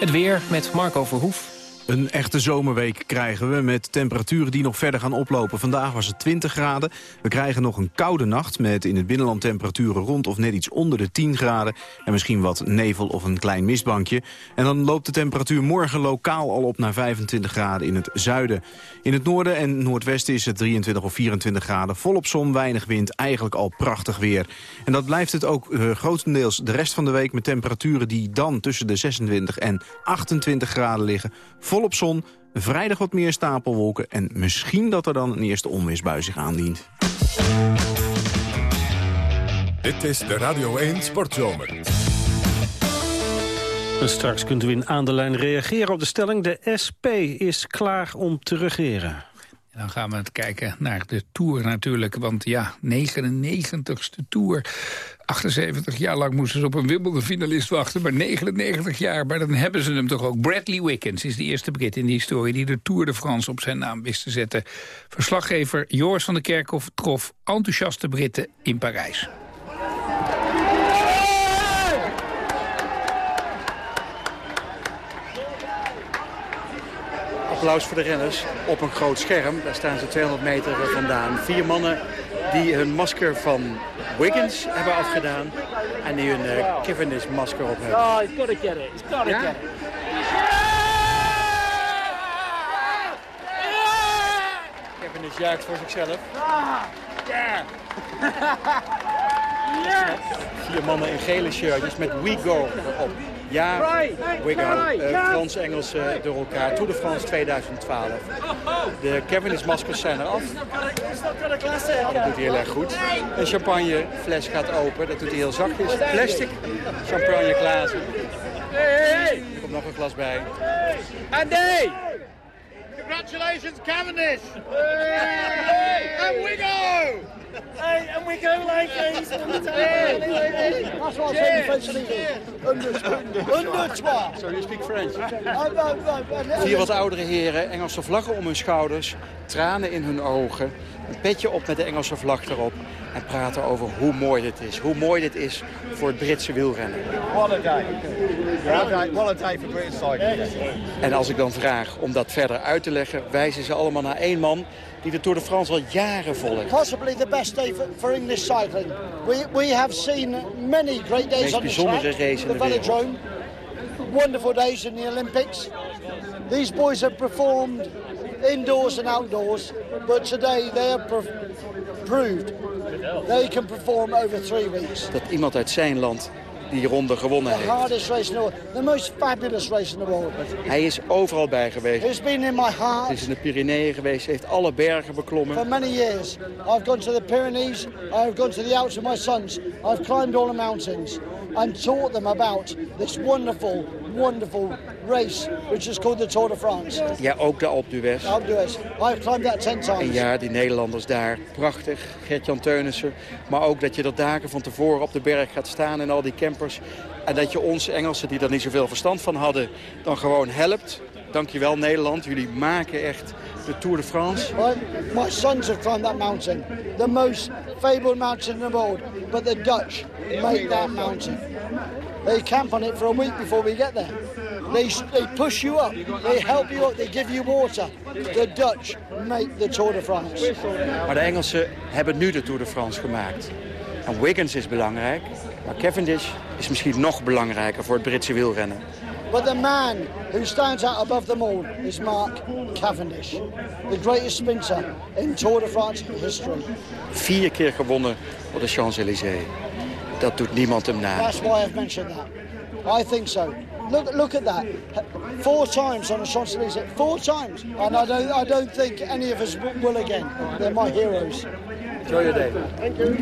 Het weer met Marco Verhoef. Een echte zomerweek krijgen we met temperaturen die nog verder gaan oplopen. Vandaag was het 20 graden. We krijgen nog een koude nacht met in het binnenland temperaturen rond of net iets onder de 10 graden. En misschien wat nevel of een klein mistbankje. En dan loopt de temperatuur morgen lokaal al op naar 25 graden in het zuiden. In het noorden en noordwesten is het 23 of 24 graden. Volop zon, weinig wind, eigenlijk al prachtig weer. En dat blijft het ook uh, grotendeels de rest van de week met temperaturen die dan tussen de 26 en 28 graden liggen volop zon, vrijdag wat meer stapelwolken... en misschien dat er dan een eerste onweersbui zich aandient. Dit is de Radio 1 Sportzomer. En straks kunt u in aan de lijn reageren op de stelling... de SP is klaar om te regeren. Dan gaan we het kijken naar de Tour natuurlijk. Want ja, 99ste Tour. 78 jaar lang moesten ze op een Wimbledon-finalist wachten. Maar 99 jaar, maar dan hebben ze hem toch ook. Bradley Wiggins is de eerste Brit in de historie... die de Tour de France op zijn naam wist te zetten. Verslaggever Joris van der Kerkhoff trof enthousiaste Britten in Parijs. Applaus voor de renners op een groot scherm. Daar staan ze 200 meter vandaan. Vier mannen die hun masker van Wiggins hebben afgedaan. En die hun uh, Cavendish masker op hebben. Oh, he's got to get it. He's got to Ja? get it. Cavendish juicht voor zichzelf. Vier mannen in gele shirtjes met We Go erop. Ja, We Go. Eh, Frans-Engels eh, door elkaar. Tour de France 2012. De Cavendish-maskers zijn eraf. Dat doet hij heel erg goed. Een champagnefles gaat open. Dat doet hij heel zachtjes. Plastic champagneglazen. Er komt nog een glas bij. Andy! Congratulations, Cavendish! And we go! Hey, and we go like this! That's what I said in French Under So you speak French? Vier wat oudere heren, Engelse vlaggen om hun schouders, tranen in hun ogen, een petje op met de Engelse vlag erop en praten over hoe mooi dit is. Hoe mooi dit is voor het Britse wielrennen. What a day. What a day, what a day for British cycling. En als ik dan vraag om dat verder uit te leggen, wijzen ze allemaal naar één man die de Tour de France al jaren volgt. Possibly the best day for, for English cycling. We, we have seen many great days on the track. race in the velodrome. Wonderful days in the Olympics. These boys have performed indoors and outdoors, but today they have pro- proved they can perform over three weeks. Dat iemand uit zijn land die ronde gewonnen The heeft. hardest race in the world, the most fabulous race in the world. Hij is overal bij geweest. It's been in my Hij heart is in de Pyreneeën geweest, heeft alle bergen beklommen. for many years. I've gone to the Pyrenees, I've gone to the Alps with my sons, I've climbed all the mountains and taught them about this wonderful, wonderful race which is called the Tour de France. Ja, ook de Alpe d'Huez. Alpe d'Huez. I've climbed that ten En times. ja, die Nederlanders daar, prachtig. Gert-Jan Teunissen. Maar ook dat je er dagen van tevoren op de berg gaat staan en al die campers. En dat je ons Engelsen, die er niet zoveel verstand van hadden, dan gewoon helpt. Dankjewel Nederland, jullie maken echt de Tour de France. Right? My sons have climbed that mountain, the most fabled mountain in the world. But the Dutch make that mountain. They camp on it for a week before we get there. They, they push you up, they help you up, they give you water. The Dutch make the Tour de France. Maar de Engelsen hebben nu de Tour de France gemaakt. En Wiggins is belangrijk, maar Cavendish is misschien nog belangrijker voor het Britse wielrennen. But the man who stands out above them all is Mark Cavendish, the greatest sprinter in Tour de France history. Vier keer gewonnen op de Champs-Élysées. Dat doet niemand hem na. That's why I've mentioned that. I think so. Look, look at that. Four times on the Champs-Élysées. Four times. And I don't, I don't think any of us will again. They're my heroes. Enjoy your day. Thank you.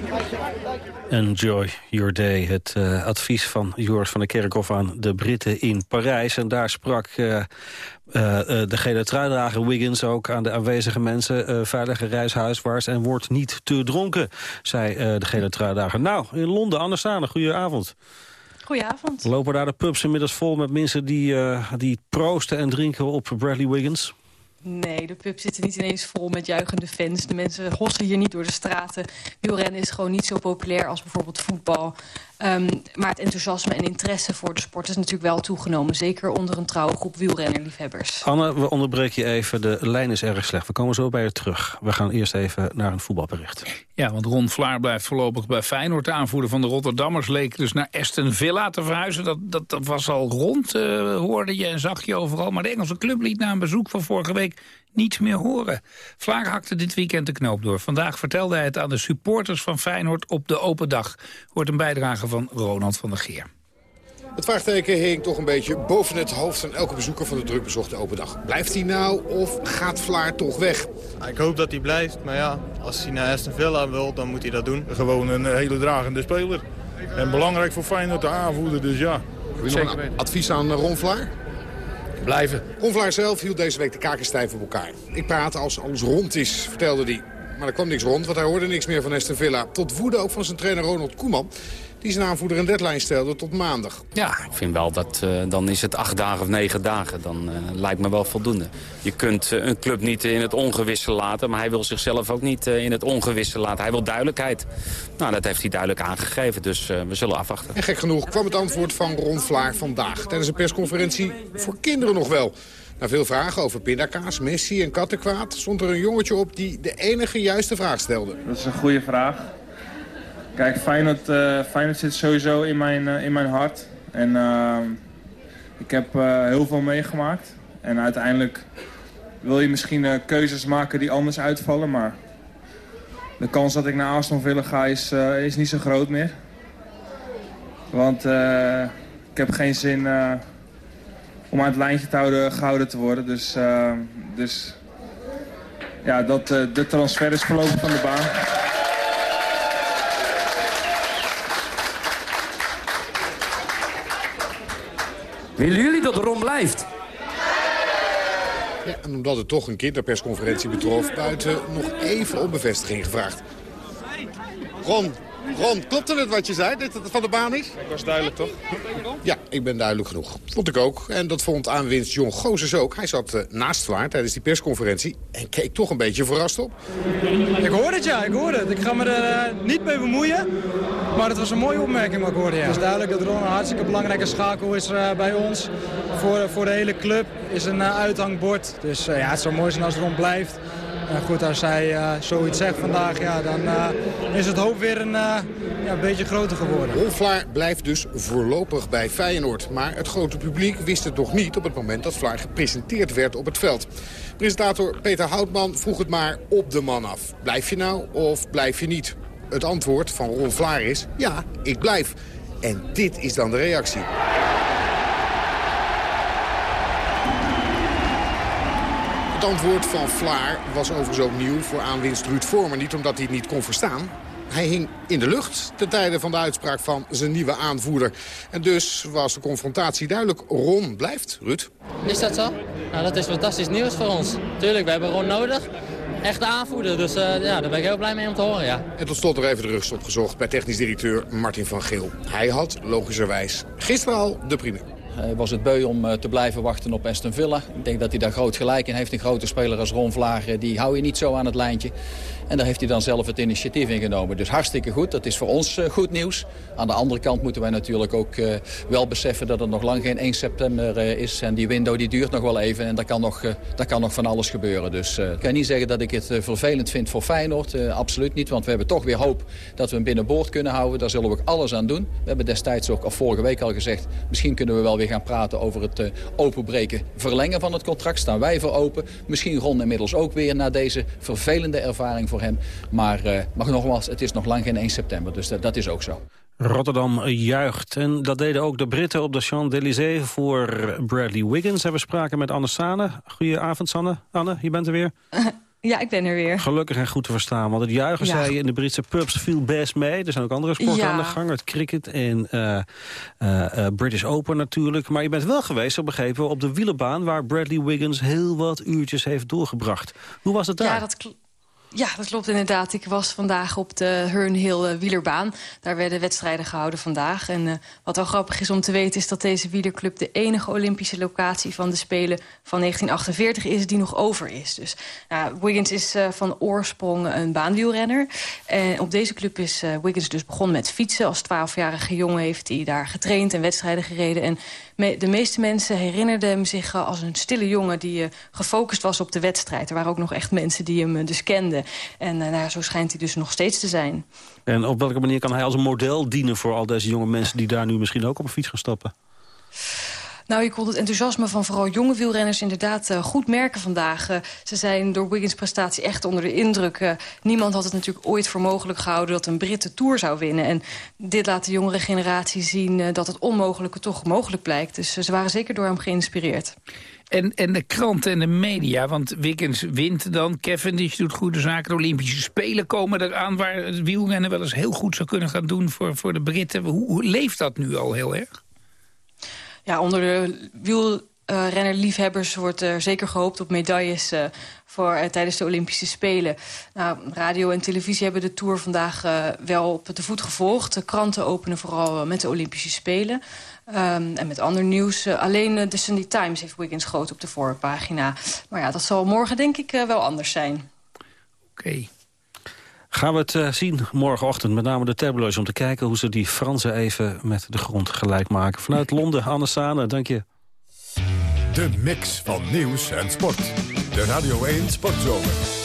Enjoy your day. Het uh, advies van Joris van der Kerkhof aan de Britten in Parijs. En daar sprak uh, uh, de gele truidrager Wiggins ook aan de aanwezige mensen. veilige reis huiswaarts en wordt niet te dronken, zei de gele truidrager. Nou, in Londen, Anne goedenavond. Goedenavond. Lopen daar de pubs inmiddels vol met mensen die, die proosten en drinken op Bradley Wiggins? Nee, de pub zit niet ineens vol met juichende fans. De mensen hossen hier niet door de straten. Wielrennen is gewoon niet zo populair als bijvoorbeeld voetbal. Um, maar het enthousiasme en interesse voor de sport is natuurlijk wel toegenomen. Zeker onder een trouwe groep wielrennerliefhebbers. Anne, we onderbreken je even. De lijn is erg slecht. We komen zo bij je terug. We gaan eerst even naar een voetbalbericht. Ja, want Ron Vlaar blijft voorlopig bij Feyenoord. De aanvoerder van de Rotterdammers leek dus naar Aston Villa te verhuizen. Dat, dat, dat was al rond, uh, hoorde je en zag je overal. Maar de Engelse club liet na een bezoek van vorige week niets meer horen. Vlaar hakte dit weekend de knoop door. Vandaag vertelde hij het aan de supporters van Feyenoord op de open dag. Hoort een bijdrage van Ronald van der Geer. Het vraagteken hing toch een beetje boven het hoofd van elke bezoeker van de drukbezochte open dag. Blijft hij nou of gaat Vlaar toch weg? Ik hoop dat hij blijft, maar ja, als hij naar Aston Villa wil, dan moet hij dat doen. Gewoon een hele dragende speler. En belangrijk voor Feyenoord de aanvoerder, dus ja. Heb je nog een advies aan Ron Vlaar? Blijven. Ron Vlaar zelf hield deze week de kaken stijf op elkaar. Ik praat als alles rond is, vertelde hij. Maar er kwam niks rond, want hij hoorde niks meer van Aston Villa. Tot woede ook van zijn trainer Ronald Koeman die zijn aanvoerder een deadline stelde tot maandag. Ja, ik vind wel dat uh, dan is het acht dagen of negen dagen. Dan uh, lijkt me wel voldoende. Je kunt uh, een club niet in het ongewisse laten, maar hij wil zichzelf ook niet in het ongewisse laten. Hij wil duidelijkheid. Nou, dat heeft hij duidelijk aangegeven, dus we zullen afwachten. En gek genoeg kwam het antwoord van Ron Vlaar vandaag tijdens een persconferentie voor kinderen nog wel. Na veel vragen over pindakaas, Messi en kattenkwaad... stond er een jongetje op die de enige juiste vraag stelde. Dat is een goede vraag. Kijk, Feyenoord, uh, Feyenoord zit sowieso in mijn, uh, in mijn hart. En uh, ik heb heel veel meegemaakt. En uiteindelijk wil je misschien keuzes maken die anders uitvallen. Maar de kans dat ik naar Arsenal Villa ga is, is niet zo groot meer. Want ik heb geen zin om aan het lijntje te houden, gehouden te worden. Dus, dus ja, dat, de transfer is voorlopig van de baan. Willen jullie dat Ron blijft? Ja, en omdat het toch een kinderpersconferentie betrof... buiten nog even om bevestiging gevraagd. Ron, Ron, klopte het wat je zei, dat het van de baan is? Ik was duidelijk, toch? Ja, ik ben duidelijk genoeg. Vond ik ook. En dat vond aanwinst John Gozes ook. Hij zat uh, naast Vlaar tijdens die persconferentie en keek toch een beetje verrast op. Ik hoorde het, ja. Ik hoorde het. Ik ga me er uh, niet mee bemoeien. Maar het was een mooie opmerking wat ik hoorde, ja. Het is duidelijk dat Ron een hartstikke belangrijke schakel is uh, bij ons. Voor, voor de hele club is een uithangbord. Dus ja, het zou mooi zijn als Ron blijft. En goed, als hij uh, zoiets zegt vandaag, ja, dan uh, is het hoop weer een, uh, ja, een beetje groter geworden. Rolflaar blijft dus voorlopig bij Feyenoord. Maar het grote publiek wist het nog niet op het moment dat Vlaar gepresenteerd werd op het veld. Presentator Peter Houtman vroeg het maar op de man af. Blijf je nou of blijf je niet? Het antwoord van Ron Vlaar is, ja, ik blijf. En dit is dan de reactie. Het antwoord van Vlaar was overigens ook nieuw voor aanwinst Ruud Vormer. Niet omdat hij het niet kon verstaan. Hij hing in de lucht ten tijde van de uitspraak van zijn nieuwe aanvoerder. En dus was de confrontatie duidelijk. Ron blijft, Ruud. Is dat zo? Nou, dat is fantastisch nieuws voor ons. Tuurlijk, we hebben Ron nodig. Echte aanvoerder, dus uh, ja, daar ben ik heel blij mee om te horen, ja. En tot slot nog even de rust opgezocht bij technisch directeur Martin van Geel. Hij had, logischerwijs, gisteren al de primeur. Hij was het beu om te blijven wachten op Aston Villa. Ik denk dat hij daar groot gelijk in heeft. Een grote speler als Ron Vlaar, die hou je niet zo aan het lijntje. En daar heeft hij dan zelf het initiatief in genomen. Dus hartstikke goed. Dat is voor ons goed nieuws. Aan de andere kant moeten wij natuurlijk ook wel beseffen dat het nog lang geen 1 september is. En die window die duurt nog wel even. En daar kan nog, daar kan nog van alles gebeuren. Dus ik kan niet zeggen dat ik het vervelend vind voor Feyenoord. absoluut niet. Want we hebben toch weer hoop dat we hem binnenboord kunnen houden. Daar zullen we ook alles aan doen. We hebben destijds ook, of vorige week al gezegd... misschien kunnen we wel weer gaan praten over het openbreken, verlengen van het contract. Staan wij voor open. Misschien Ron inmiddels ook weer na deze vervelende ervaring voor hem. Maar, uh, maar nogmaals, het is nog lang geen 1 september, dus dat, dat is ook zo. Rotterdam juicht. En dat deden ook de Britten op de Champs-Élysées voor Bradley Wiggins. En we spraken met Anne Sane. Goedenavond, Sanne. Anne, je bent er weer. Ja, ik ben er weer. Gelukkig en goed te verstaan. Want het juichen, ja. zei je, in de Britse pubs viel best mee. Er zijn ook andere sporten ja. aan de gang. Het cricket en uh, uh, British Open natuurlijk. Maar je bent wel geweest, op begrepen, op de wielerbaan... waar Bradley Wiggins heel wat uurtjes heeft doorgebracht. Hoe was het daar? Ja, dat ja, dat klopt inderdaad. Ik was vandaag op de Hearn Hill wielerbaan. Daar werden wedstrijden gehouden vandaag. En uh, wat wel grappig is om te weten is dat deze wielerclub... de enige Olympische locatie van de Spelen van 1948 is die nog over is. Dus uh, Wiggins is uh, van oorsprong een baanwielrenner. En op deze club is Wiggins dus begonnen met fietsen. Als 12-jarige jongen heeft hij daar getraind en wedstrijden gereden. En de meeste mensen herinnerden hem zich als een stille jongen... die gefocust was op de wedstrijd. Er waren ook nog echt mensen die hem dus kenden. En nou, zo schijnt hij dus nog steeds te zijn. En op welke manier kan hij als een model dienen voor al deze jonge mensen... die daar nu misschien ook op een fiets gaan stappen? Nou, je kon het enthousiasme van vooral jonge wielrenners inderdaad uh, goed merken vandaag. Uh, ze zijn door Wiggins' prestatie echt onder de indruk. Uh, niemand had het natuurlijk ooit voor mogelijk gehouden dat een Brit de Tour zou winnen. En dit laat de jongere generatie zien dat het onmogelijke toch mogelijk blijkt. Dus ze waren zeker door hem geïnspireerd. En, en de kranten en de media, want Wiggins wint dan. Cavendish doet goede zaken. De Olympische Spelen komen eraan... waar het wielrennen wel eens heel goed zou kunnen gaan doen voor, voor de Britten. Hoe, hoe leeft dat nu al heel erg? Ja, onder de wielrennerliefhebbers wordt er zeker gehoopt op medailles... Uh, voor, uh, tijdens de Olympische Spelen. Nou, radio en televisie hebben de Tour vandaag uh, wel op de voet gevolgd. De kranten openen vooral met de Olympische Spelen. Um, en met ander nieuws. Alleen uh, de Sunday Times heeft Wiggins groot op de voorpagina. Maar ja, dat zal morgen denk ik wel anders zijn. Oké. Gaan we het uh, zien morgenochtend, met name de tabloids... om te kijken hoe ze die Fransen even met de grond gelijk maken. Vanuit Londen, Anne Sane, dank je. De mix van nieuws en sport. De Radio 1 Sportzomer.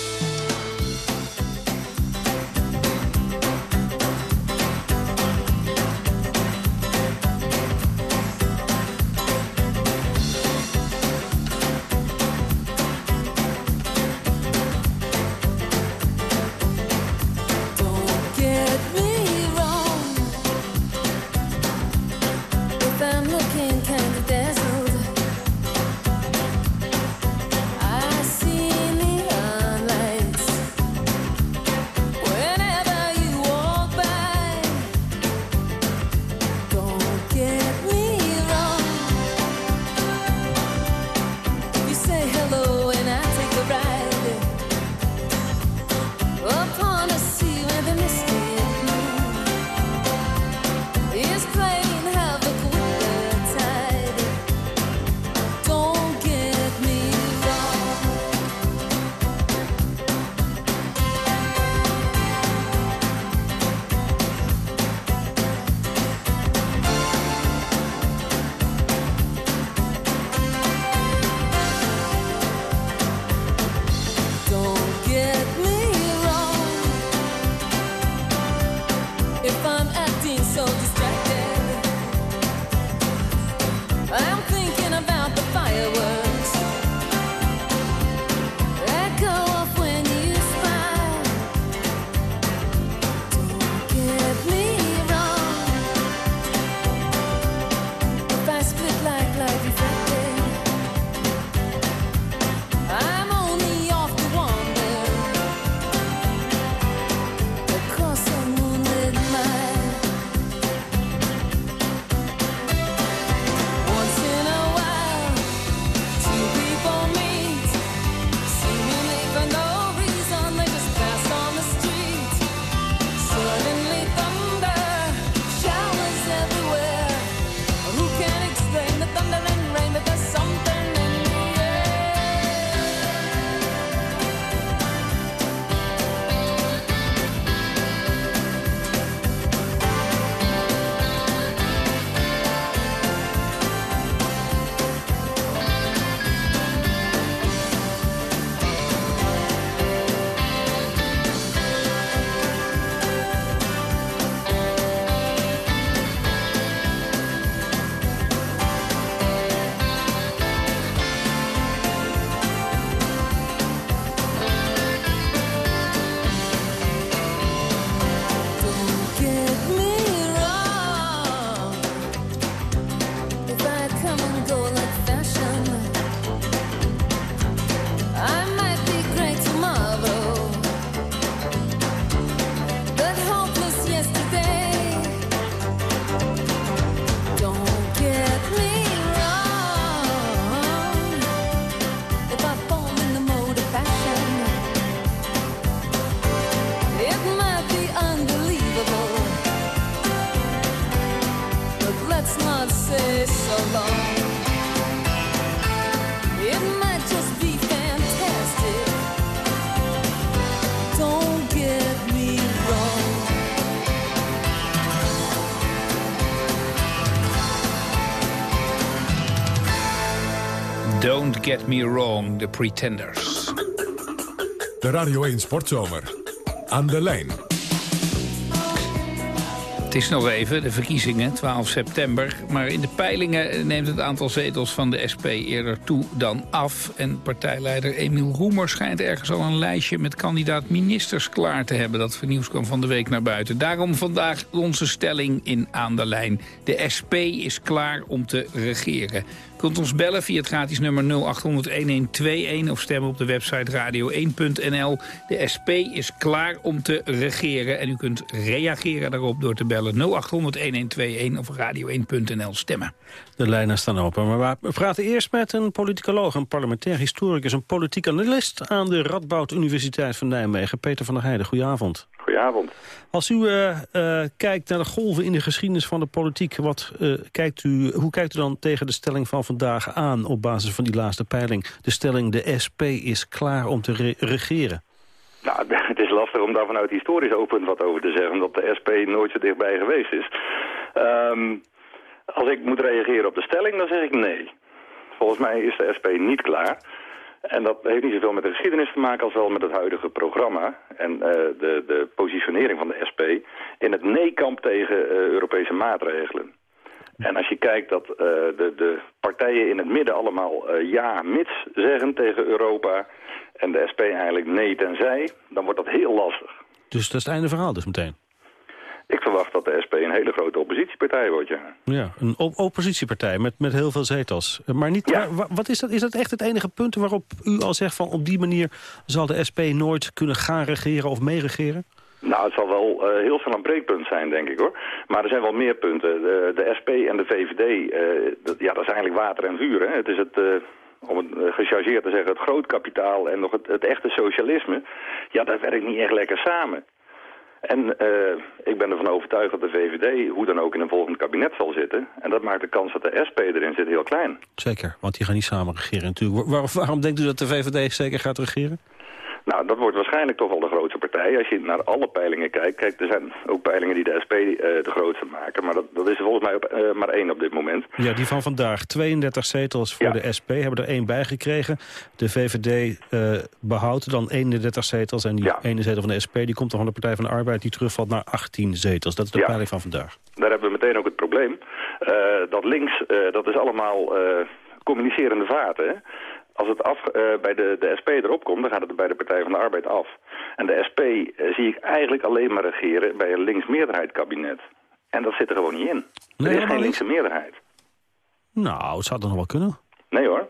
I'm acting so distant. Me Wrong, The Pretenders. De Radio 1 Sportzomer. Aan de lijn. Het is nog even, de verkiezingen, 12 september. Maar in de peilingen neemt het aantal zetels van de SP eerder toe dan af. En partijleider Emiel Roemer schijnt ergens al een lijstje... met kandidaat-ministers klaar te hebben. Dat vernieuws kwam van de week naar buiten. Daarom vandaag onze stelling in Aan de Lijn. De SP is klaar om te regeren kunt ons bellen via het gratis nummer 0800-1121... of stemmen op de website radio1.nl. De SP is klaar om te regeren. En u kunt reageren daarop door te bellen 0800-1121 of radio1.nl stemmen. De lijnen staan open. Maar we praten eerst met een politicoloog, een parlementair historicus... een politiek analist aan de Radboud Universiteit van Nijmegen. Peter van der Heijden, goedenavond. Goedenavond. Als u uh, uh, kijkt naar de golven in de geschiedenis van de politiek... Wat, uh, kijkt u, hoe kijkt u dan tegen de stelling van vandaag aan... op basis van die laatste peiling? De stelling de SP is klaar om te re regeren. Nou, het is lastig om daar vanuit historisch open wat over te zeggen... omdat de SP nooit zo dichtbij geweest is. Um, als ik moet reageren op de stelling, dan zeg ik nee. Volgens mij is de SP niet klaar... En dat heeft niet zoveel met de geschiedenis te maken als wel met het huidige programma. En uh, de, de positionering van de SP in het nee-kamp tegen uh, Europese maatregelen. En als je kijkt dat uh, de, de partijen in het midden allemaal ja, mits zeggen tegen Europa... en de SP eigenlijk nee tenzij, dan wordt dat heel lastig. Dus dat is het einde verhaal dus meteen? Ik verwacht dat de SP een hele grote oppositiepartij wordt, ja. Ja, een op oppositiepartij met, met heel veel zetels. Maar niet, ja. wat is dat? Is dat echt het enige punt waarop u al zegt van op die manier zal de SP nooit kunnen gaan regeren of meeregeren? Nou, het zal wel uh, heel veel een breekpunt zijn, denk ik hoor. Maar er zijn wel meer punten. De, de SP en de VVD, uh, dat, ja, dat is eigenlijk water en vuur. Hè? Het is het... Uh, om het gechargeerd te zeggen, het grootkapitaal en nog het, het echte socialisme, ja, dat werkt niet echt lekker samen. En ik ben ervan overtuigd dat de VVD hoe dan ook in een volgend kabinet zal zitten. En dat maakt de kans dat de SP erin zit heel klein. Zeker, want die gaan niet samen regeren natuurlijk. Waar, waarom denkt u dat de VVD zeker gaat regeren? Nou, dat wordt waarschijnlijk toch wel de grootste partij. Als je naar alle peilingen kijkt. Kijk, er zijn ook peilingen die de SP uh, de grootste maken. Maar dat, dat is er volgens mij op, uh, maar één op dit moment. Ja, die van vandaag. 32 zetels voor ja. de SP. Hebben er één bij gekregen. De VVD uh, behoudt dan 31 zetels. En die ja. ene zetel van de SP die komt dan van de Partij van de Arbeid. Die terugvalt naar 18 zetels. Dat is de ja. peiling van vandaag. Daar hebben we meteen ook het probleem. dat links, dat is allemaal communicerende vaten. Hè? Als het af, uh, bij de, de SP erop komt, dan gaat het bij de Partij van de Arbeid af. En de SP uh, zie ik eigenlijk alleen maar regeren bij een linksmeerderheid kabinet. En dat zit er gewoon niet in. Nee, er is geen linkse meerderheid. Nou, het zou dan nog wel kunnen. Nee hoor.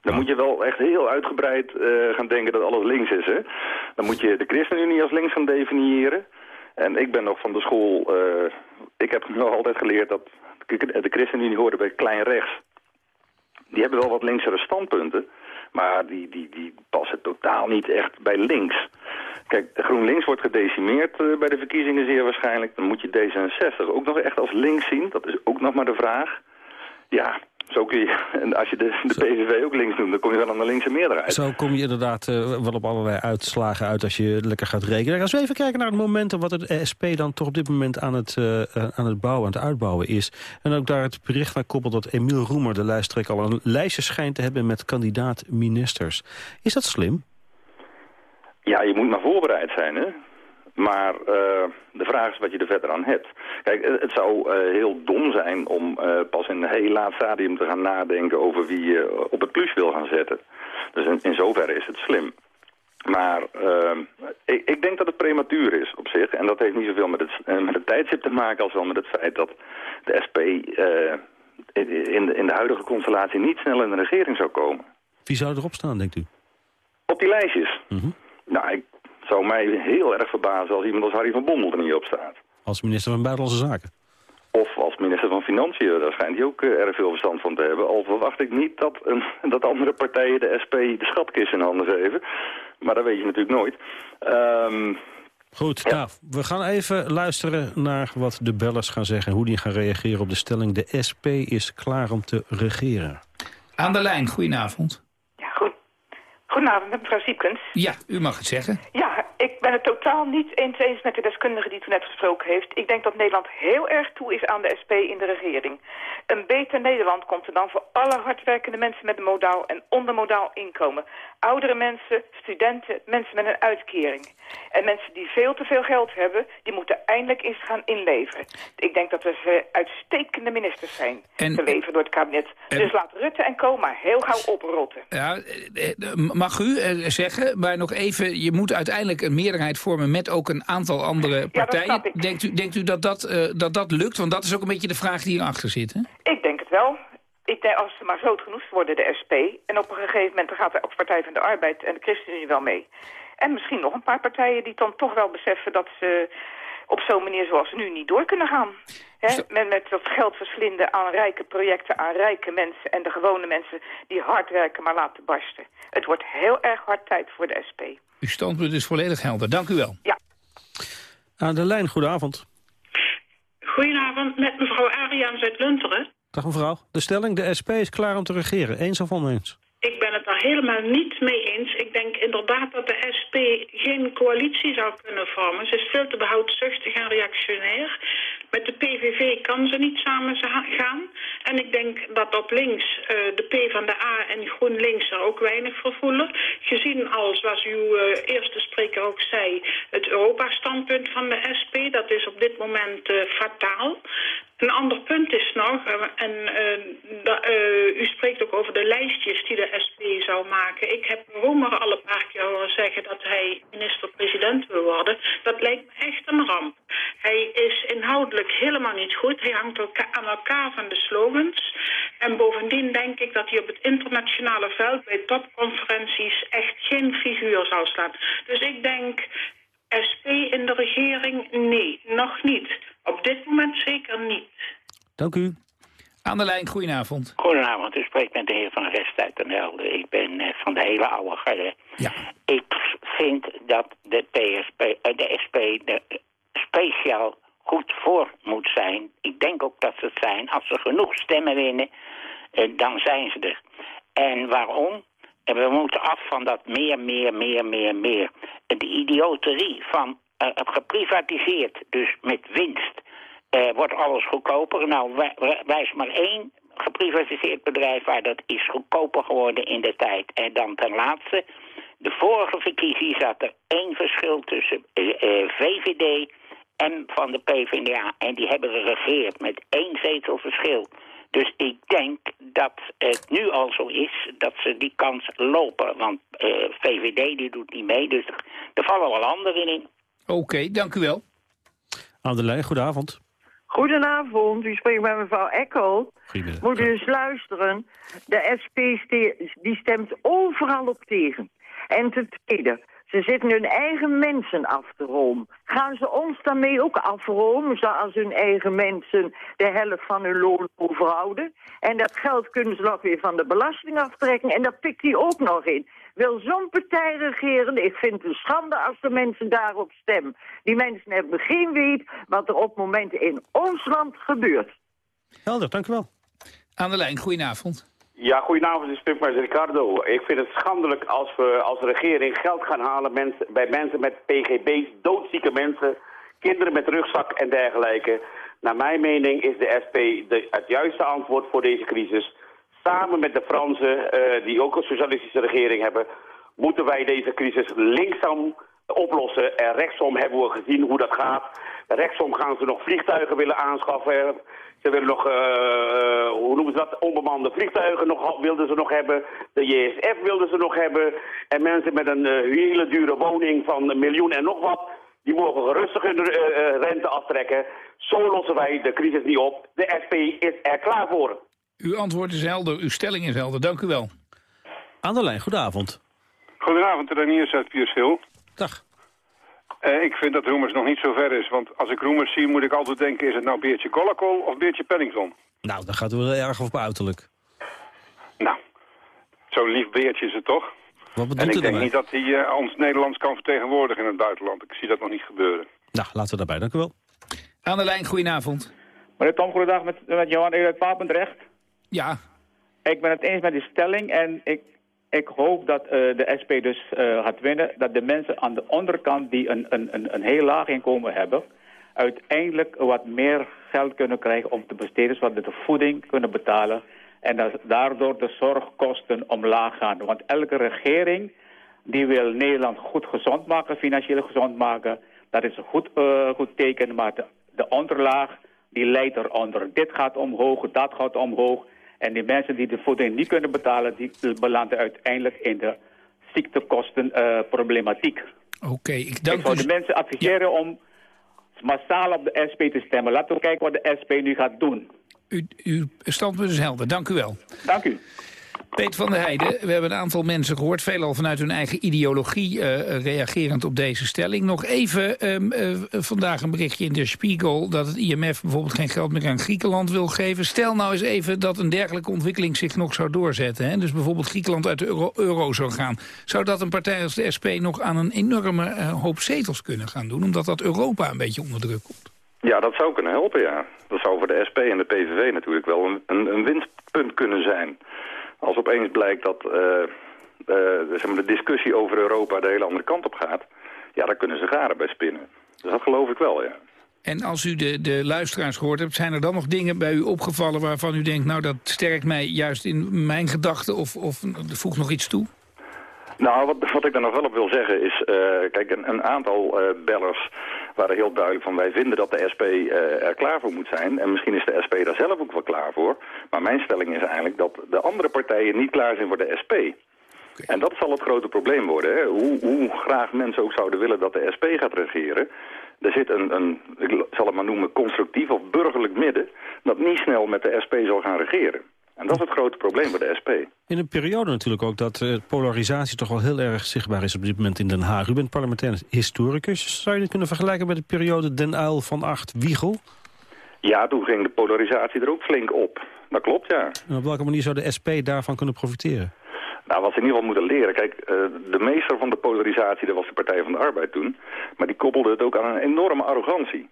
Dan moet je wel echt heel uitgebreid uh, gaan denken dat alles links is. Hè? Dan moet je de ChristenUnie als links gaan definiëren. En ik ben nog van de school... ik heb nog altijd geleerd dat de ChristenUnie hoorde bij klein rechts. Die hebben wel wat linksere standpunten. Maar die, die, die passen totaal niet echt bij links. Kijk, GroenLinks wordt gedecimeerd uh, bij de verkiezingen zeer waarschijnlijk. Dan moet je D66 ook nog echt als links zien. Dat is ook nog maar de vraag. Ja, zo kun je, en als je de, de PVV ook links noemt, dan kom je wel aan de linkse meerderheid. Zo kom je inderdaad uh, wel op allerlei uitslagen uit als je lekker gaat rekenen. Als we even kijken naar het momentum wat het SP dan toch op dit moment aan het, uh, aan het bouwen, aan het uitbouwen is. En ook daar het bericht naar koppelt dat Emiel Roemer, de lijsttrekker, al een lijstje schijnt te hebben met kandidaat-ministers. Is dat slim? Ja, je moet maar voorbereid zijn, hè? Maar uh, de vraag is wat je er verder aan hebt. Kijk, het zou uh, heel dom zijn om uh, pas in een heel laat stadium te gaan nadenken over wie je op het plus wil gaan zetten. Dus in, in zoverre is het slim. Maar ik, ik, denk dat het prematuur is op zich. En dat heeft niet zoveel met het, met het tijdstip te maken als wel met het feit dat de SP in, de, in de huidige constellatie niet snel in de regering zou komen. Wie zou erop staan, denkt u? Op die lijstjes? Mm -hmm. Nou, ik zou mij heel erg verbazen als iemand als Harry van Bommel er niet op staat. Als minister van Buitenlandse Zaken? Of als minister van Financiën, daar schijnt hij ook uh, erg veel verstand van te hebben. Al verwacht ik niet dat, uh, dat andere partijen de SP de schatkist in handen geven. Maar dat weet je natuurlijk nooit. Um, Goed, ja. nou, we gaan even luisteren naar wat de bellers gaan zeggen... hoe die gaan reageren op de stelling... de SP is klaar om te regeren. Aan de lijn, goedenavond. Goedenavond, mevrouw Siepkens. Ja, u mag het zeggen. Ja, ik ben het totaal niet eens eens met de deskundige die toen net gesproken heeft. Ik denk dat Nederland heel erg toe is aan de SP in de regering. Een beter Nederland komt er dan voor alle hardwerkende mensen met een modaal en ondermodaal inkomen. Oudere mensen, studenten, mensen met een uitkering. En mensen die veel te veel geld hebben, die moeten eindelijk eens gaan inleveren. Ik denk dat we uitstekende ministers zijn, En- geleverd door het kabinet. en- dus laat Rutte en Co maar heel gauw oprotten. Ja, eh, eh, mag u eh, zeggen, maar nog even, je moet uiteindelijk een meerderheid vormen met ook een aantal andere partijen. denkt, u, denkt u dat dat, eh, dat dat lukt? Want dat is ook een beetje de vraag die hierachter zit. Hè? Ik denk het wel. Ik denk als ze maar groot genoeg worden, de SP. En op een gegeven moment dan gaat de Partij van de Arbeid en de ChristenUnie wel mee. En misschien nog een paar partijen die dan toch wel beseffen dat ze op zo'n manier zoals nu niet door kunnen gaan. Hè? Met, met dat geld verslinden aan rijke projecten, aan rijke mensen... en de gewone mensen die hard werken maar laten barsten. Het wordt heel erg hard tijd voor de SP. Uw standpunt is volledig helder. Dank u wel. Aan de lijn, goedenavond. Goedenavond, met mevrouw Arians uit Lunteren. Dag mevrouw. De stelling, de SP is klaar om te regeren. Eens of oneens? Ik ben daar helemaal niet mee eens. Ik denk inderdaad dat de SP geen coalitie zou kunnen vormen. Ze is veel te behoudzuchtig en reactionair. Met de PVV kan ze niet samen gaan. En ik denk dat op links eh, de P van de A en GroenLinks er ook weinig voor voelen. Gezien al, zoals uw eh, eerste spreker ook zei, het Europa-standpunt van de SP. Dat is op dit moment eh, fataal. Een ander punt is nog, eh, en eh, eh, u spreekt ook over de lijstjes die de SP zou maken. Ik heb Roemer al een paar keer horen zeggen dat hij minister-president wil worden. Dat lijkt me echt een ramp. Hij is inhoudelijk helemaal niet goed. Hij hangt aan elkaar van de slogans. En bovendien denk ik dat hij op het internationale veld bij topconferenties echt geen figuur zou staan. Dus ik denk SP in de regering, nee, nog niet. Op dit moment zeker niet. Dank u. Aan de lijn, goedenavond. Goedenavond, u spreekt met de heer Van Rest uit Den Helder. Ik ben eh, van de hele oude garde. Ik vind dat de, PSP, eh, de SP er speciaal goed voor moet zijn. Ik denk ook dat ze het zijn. Als ze genoeg stemmen winnen, eh, dan zijn ze er. En waarom? En we moeten af van dat meer, meer, meer, meer, meer. Idioterie van eh, geprivatiseerd, dus met winst, eh, wordt alles goedkoper. Nou, wij- wij- wijs maar één geprivatiseerd bedrijf waar dat is goedkoper geworden in de tijd. En dan ten laatste, de vorige verkiezing zat er één verschil tussen VVD en van de PvdA. En die hebben geregeerd met één zetel verschil. Dus ik denk dat het nu al zo is dat ze die kans lopen. Want eh, VVD die doet niet mee, dus er, er vallen wel anderen in. Oké, dank u wel. Aan de lijn, goedenavond. Goedenavond, u spreekt met mevrouw Ekkel. Goedemiddag. Moet u eens luisteren. De SP die stemt overal op tegen. En ten tweede, ze zitten hun eigen mensen af te romen. Gaan ze ons daarmee ook afromen, zoals hun eigen mensen de helft van hun loon overhouden? En dat geld kunnen ze nog weer van de belasting aftrekken en daar pikt hij ook nog in. Wil zo'n partij regeren? Ik vind het een schande als de mensen daarop stemmen. Die mensen hebben geen weet wat er op momenten in ons land gebeurt. Helder, dank u wel. Aan de lijn, goedenavond. Ja, goedenavond, ik Ricardo. Ik vind het schandelijk als we als regering geld gaan halen bij mensen met pgb's, doodzieke mensen, kinderen met rugzak en dergelijke. Naar mijn mening is de SP de, het juiste antwoord voor deze crisis. Samen met de Fransen, eh, die ook een socialistische regering hebben, moeten wij deze crisis linksom oplossen. En rechtsom hebben we gezien hoe dat gaat. Rechtsom gaan ze nog vliegtuigen willen aanschaffen. Ze willen nog, eh, hoe noemen ze dat, onbemande vliegtuigen nog, wilden ze nog hebben. De JSF wilden ze nog hebben. En mensen met een eh, hele dure woning van een miljoen en nog wat... die mogen gerustig hun eh, eh, rente aftrekken. Zo lossen wij de crisis niet op. De SP is er klaar voor. Uw antwoord is helder, uw stelling is helder. Dank u wel. Aan de lijn, goedenavond. Goedenavond, Reniers uit Piersville. Dag. Eh, ik vind dat Roemers nog niet zo ver is, want als ik Roemers zie moet ik altijd denken... is het nou Beertje Collacol of Beertje Pennington? Nou, dan gaat u wel erg op uiterlijk. Nou, zo'n lief beertje is het toch? Wat bedoelt en ik denk niet dat hij eh, ons Nederlands kan vertegenwoordigen in het buitenland. Ik zie dat nog niet gebeuren. Nou, laten we daarbij, dank u wel. Aan de lijn, goedenavond. Meneer Tom, goedendag met, met Johan uit Papendrecht. Ja. Ik ben het eens met die stelling en ik, ik hoop dat de SP dus gaat winnen. Dat de mensen aan de onderkant die een, een, een, heel laag inkomen hebben... uiteindelijk wat meer geld kunnen krijgen om te besteden... zodat de voeding kunnen betalen... en dat daardoor de zorgkosten omlaag gaan. Want elke regering die wil Nederland goed gezond maken, financieel gezond maken. Dat is een goed, uh, goed teken, maar de, de onderlaag die leidt eronder. Dit gaat omhoog, dat gaat omhoog. En die mensen die de voeding niet kunnen betalen... die belanden uiteindelijk in de ziektekostenproblematiek. Uh, Oké, ik dank Ik zou de mensen adviseren om massaal op de SP te stemmen. Laten we kijken wat de SP nu gaat doen. U, uw standpunt is helder. Dank u wel. Dank u. Peet van der Heijden, we hebben een aantal mensen gehoord... veelal vanuit hun eigen ideologie uh, reagerend op deze stelling. Nog even um, uh, vandaag een berichtje in de Spiegel... dat het IMF bijvoorbeeld geen geld meer aan Griekenland wil geven. Stel nou eens even dat een dergelijke ontwikkeling zich nog zou doorzetten. Hè? Dus bijvoorbeeld Griekenland uit de euro, zou gaan. Zou dat een partij als de SP nog aan een enorme uh, hoop zetels kunnen gaan doen... omdat dat Europa een beetje onder druk komt? Ja, dat zou kunnen helpen, ja. Dat zou voor de SP en de PVV natuurlijk wel een, een, een winstpunt kunnen zijn... Als opeens blijkt dat uh, zeg maar de discussie over Europa de hele andere kant op gaat... ja, daar kunnen ze garen bij spinnen. Dus dat geloof ik wel, ja. En als u de, de luisteraars gehoord hebt, zijn er dan nog dingen bij u opgevallen... waarvan u denkt, nou dat sterkt mij juist in mijn gedachten of, of voegt nog iets toe? Nou, wat, wat ik daar nog wel op wil zeggen is... Uh, kijk, een, een aantal uh, bellers waren heel duidelijk van... wij vinden dat de SP uh, er klaar voor moet zijn. En misschien is de SP daar zelf ook wel klaar voor. Maar mijn stelling is eigenlijk dat de andere partijen niet klaar zijn voor de SP. Okay. En dat zal het grote probleem worden. Hè? Hoe, hoe graag mensen ook zouden willen dat de SP gaat regeren... Er zit een, een, ik zal het maar noemen, constructief of burgerlijk midden... dat niet snel met de SP zal gaan regeren. En dat is het grote probleem voor de SP. In een periode natuurlijk ook dat uh, polarisatie toch wel heel erg zichtbaar is op dit moment in Den Haag. U bent parlementair historicus. Zou je dit kunnen vergelijken met de periode Den Uil van Acht Wiegel? Ja, toen ging de polarisatie er ook flink op. Dat klopt, ja. En op welke manier zou de SP daarvan kunnen profiteren? Nou, wat ze in ieder geval moeten leren. Kijk, uh, de meester van de polarisatie, dat was de Partij van de Arbeid toen. Maar die koppelde het ook aan een enorme arrogantie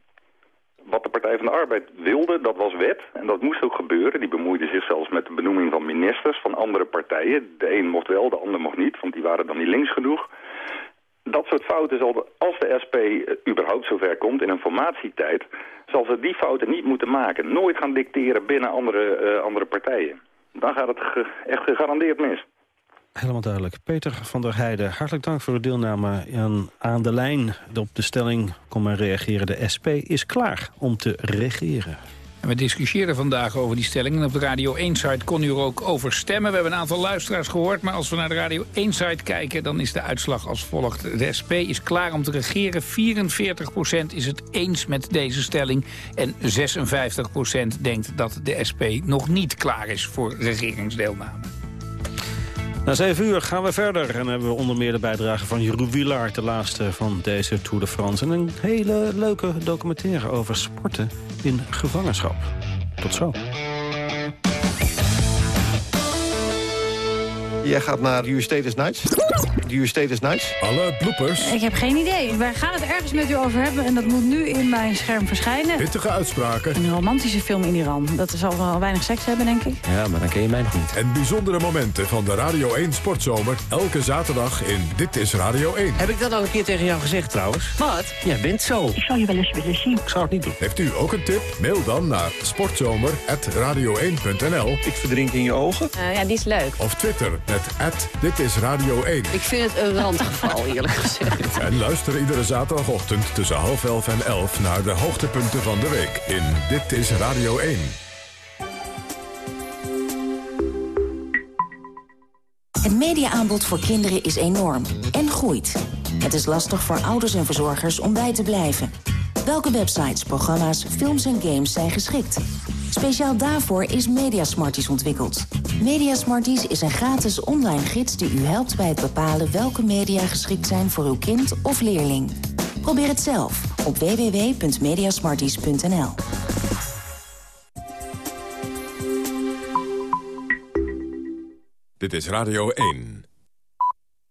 wat de Partij van de Arbeid wilde, dat was wet. En dat moest ook gebeuren. Die bemoeide zich zelfs met de benoeming van ministers van andere partijen. De een mocht wel, de ander mocht niet, want die waren dan niet links genoeg. Dat soort fouten zal, als de SP überhaupt zover komt in een formatietijd... zal ze die fouten niet moeten maken. Nooit gaan dicteren binnen andere, uh, andere partijen. Dan gaat het echt gegarandeerd mis. Helemaal duidelijk. Peter van der Heijden, hartelijk dank voor uw deelname aan, aan de lijn. Op de stelling kon men reageren. De SP is klaar om te regeren. En we discussiëren vandaag over die stelling. En op de Radio 1-site kon u er ook over stemmen. We hebben een aantal luisteraars gehoord. Maar als we naar de Radio 1-site kijken, dan is de uitslag als volgt. De SP is klaar om te regeren. 44% is het eens met deze stelling. En 56% denkt dat de SP nog niet klaar is voor regeringsdeelname. Na 7 uur gaan we verder en hebben we onder meer de bijdrage van Jeroen Wielaert... de laatste van deze Tour de France. En een hele leuke documentaire over sporten in gevangenschap. Tot zo. Jij gaat naar Your Status Nights. Your Status Nights. Alle bloopers. Ik heb geen idee. Wij gaan het ergens met u over hebben en dat moet nu in mijn scherm verschijnen. Pittige uitspraken. Een romantische film in Iran. Dat zal wel weinig seks hebben, denk ik. Ja, maar dan ken je mij nog niet. En bijzondere momenten van de Radio 1 Sportzomer. Elke zaterdag in Dit is Radio 1. Heb ik dat al een keer tegen jou gezegd trouwens? Wat? Jij bent zo. Ik zou je wel eens willen zien. Ik zou het niet doen. Heeft u ook een tip? Mail dan naar sportzomer.radio1.nl Ik verdrink in je ogen. Uh, ja, die is leuk. Of Twitter met Dit is Radio 1. Ik vind het een randgeval, eerlijk gezegd. En luister iedere zaterdagochtend tussen half elf en elf... naar de hoogtepunten van de week in Dit is Radio 1. Het mediaaanbod voor kinderen is enorm en groeit. Het is lastig voor ouders en verzorgers om bij te blijven. Welke websites, programma's, films en games zijn geschikt? Speciaal daarvoor is Mediasmarties ontwikkeld. Mediasmarties is een gratis online gids die u helpt bij het bepalen welke media geschikt zijn voor uw kind of leerling. Probeer het zelf op www.mediasmarties.nl. Dit is Radio 1.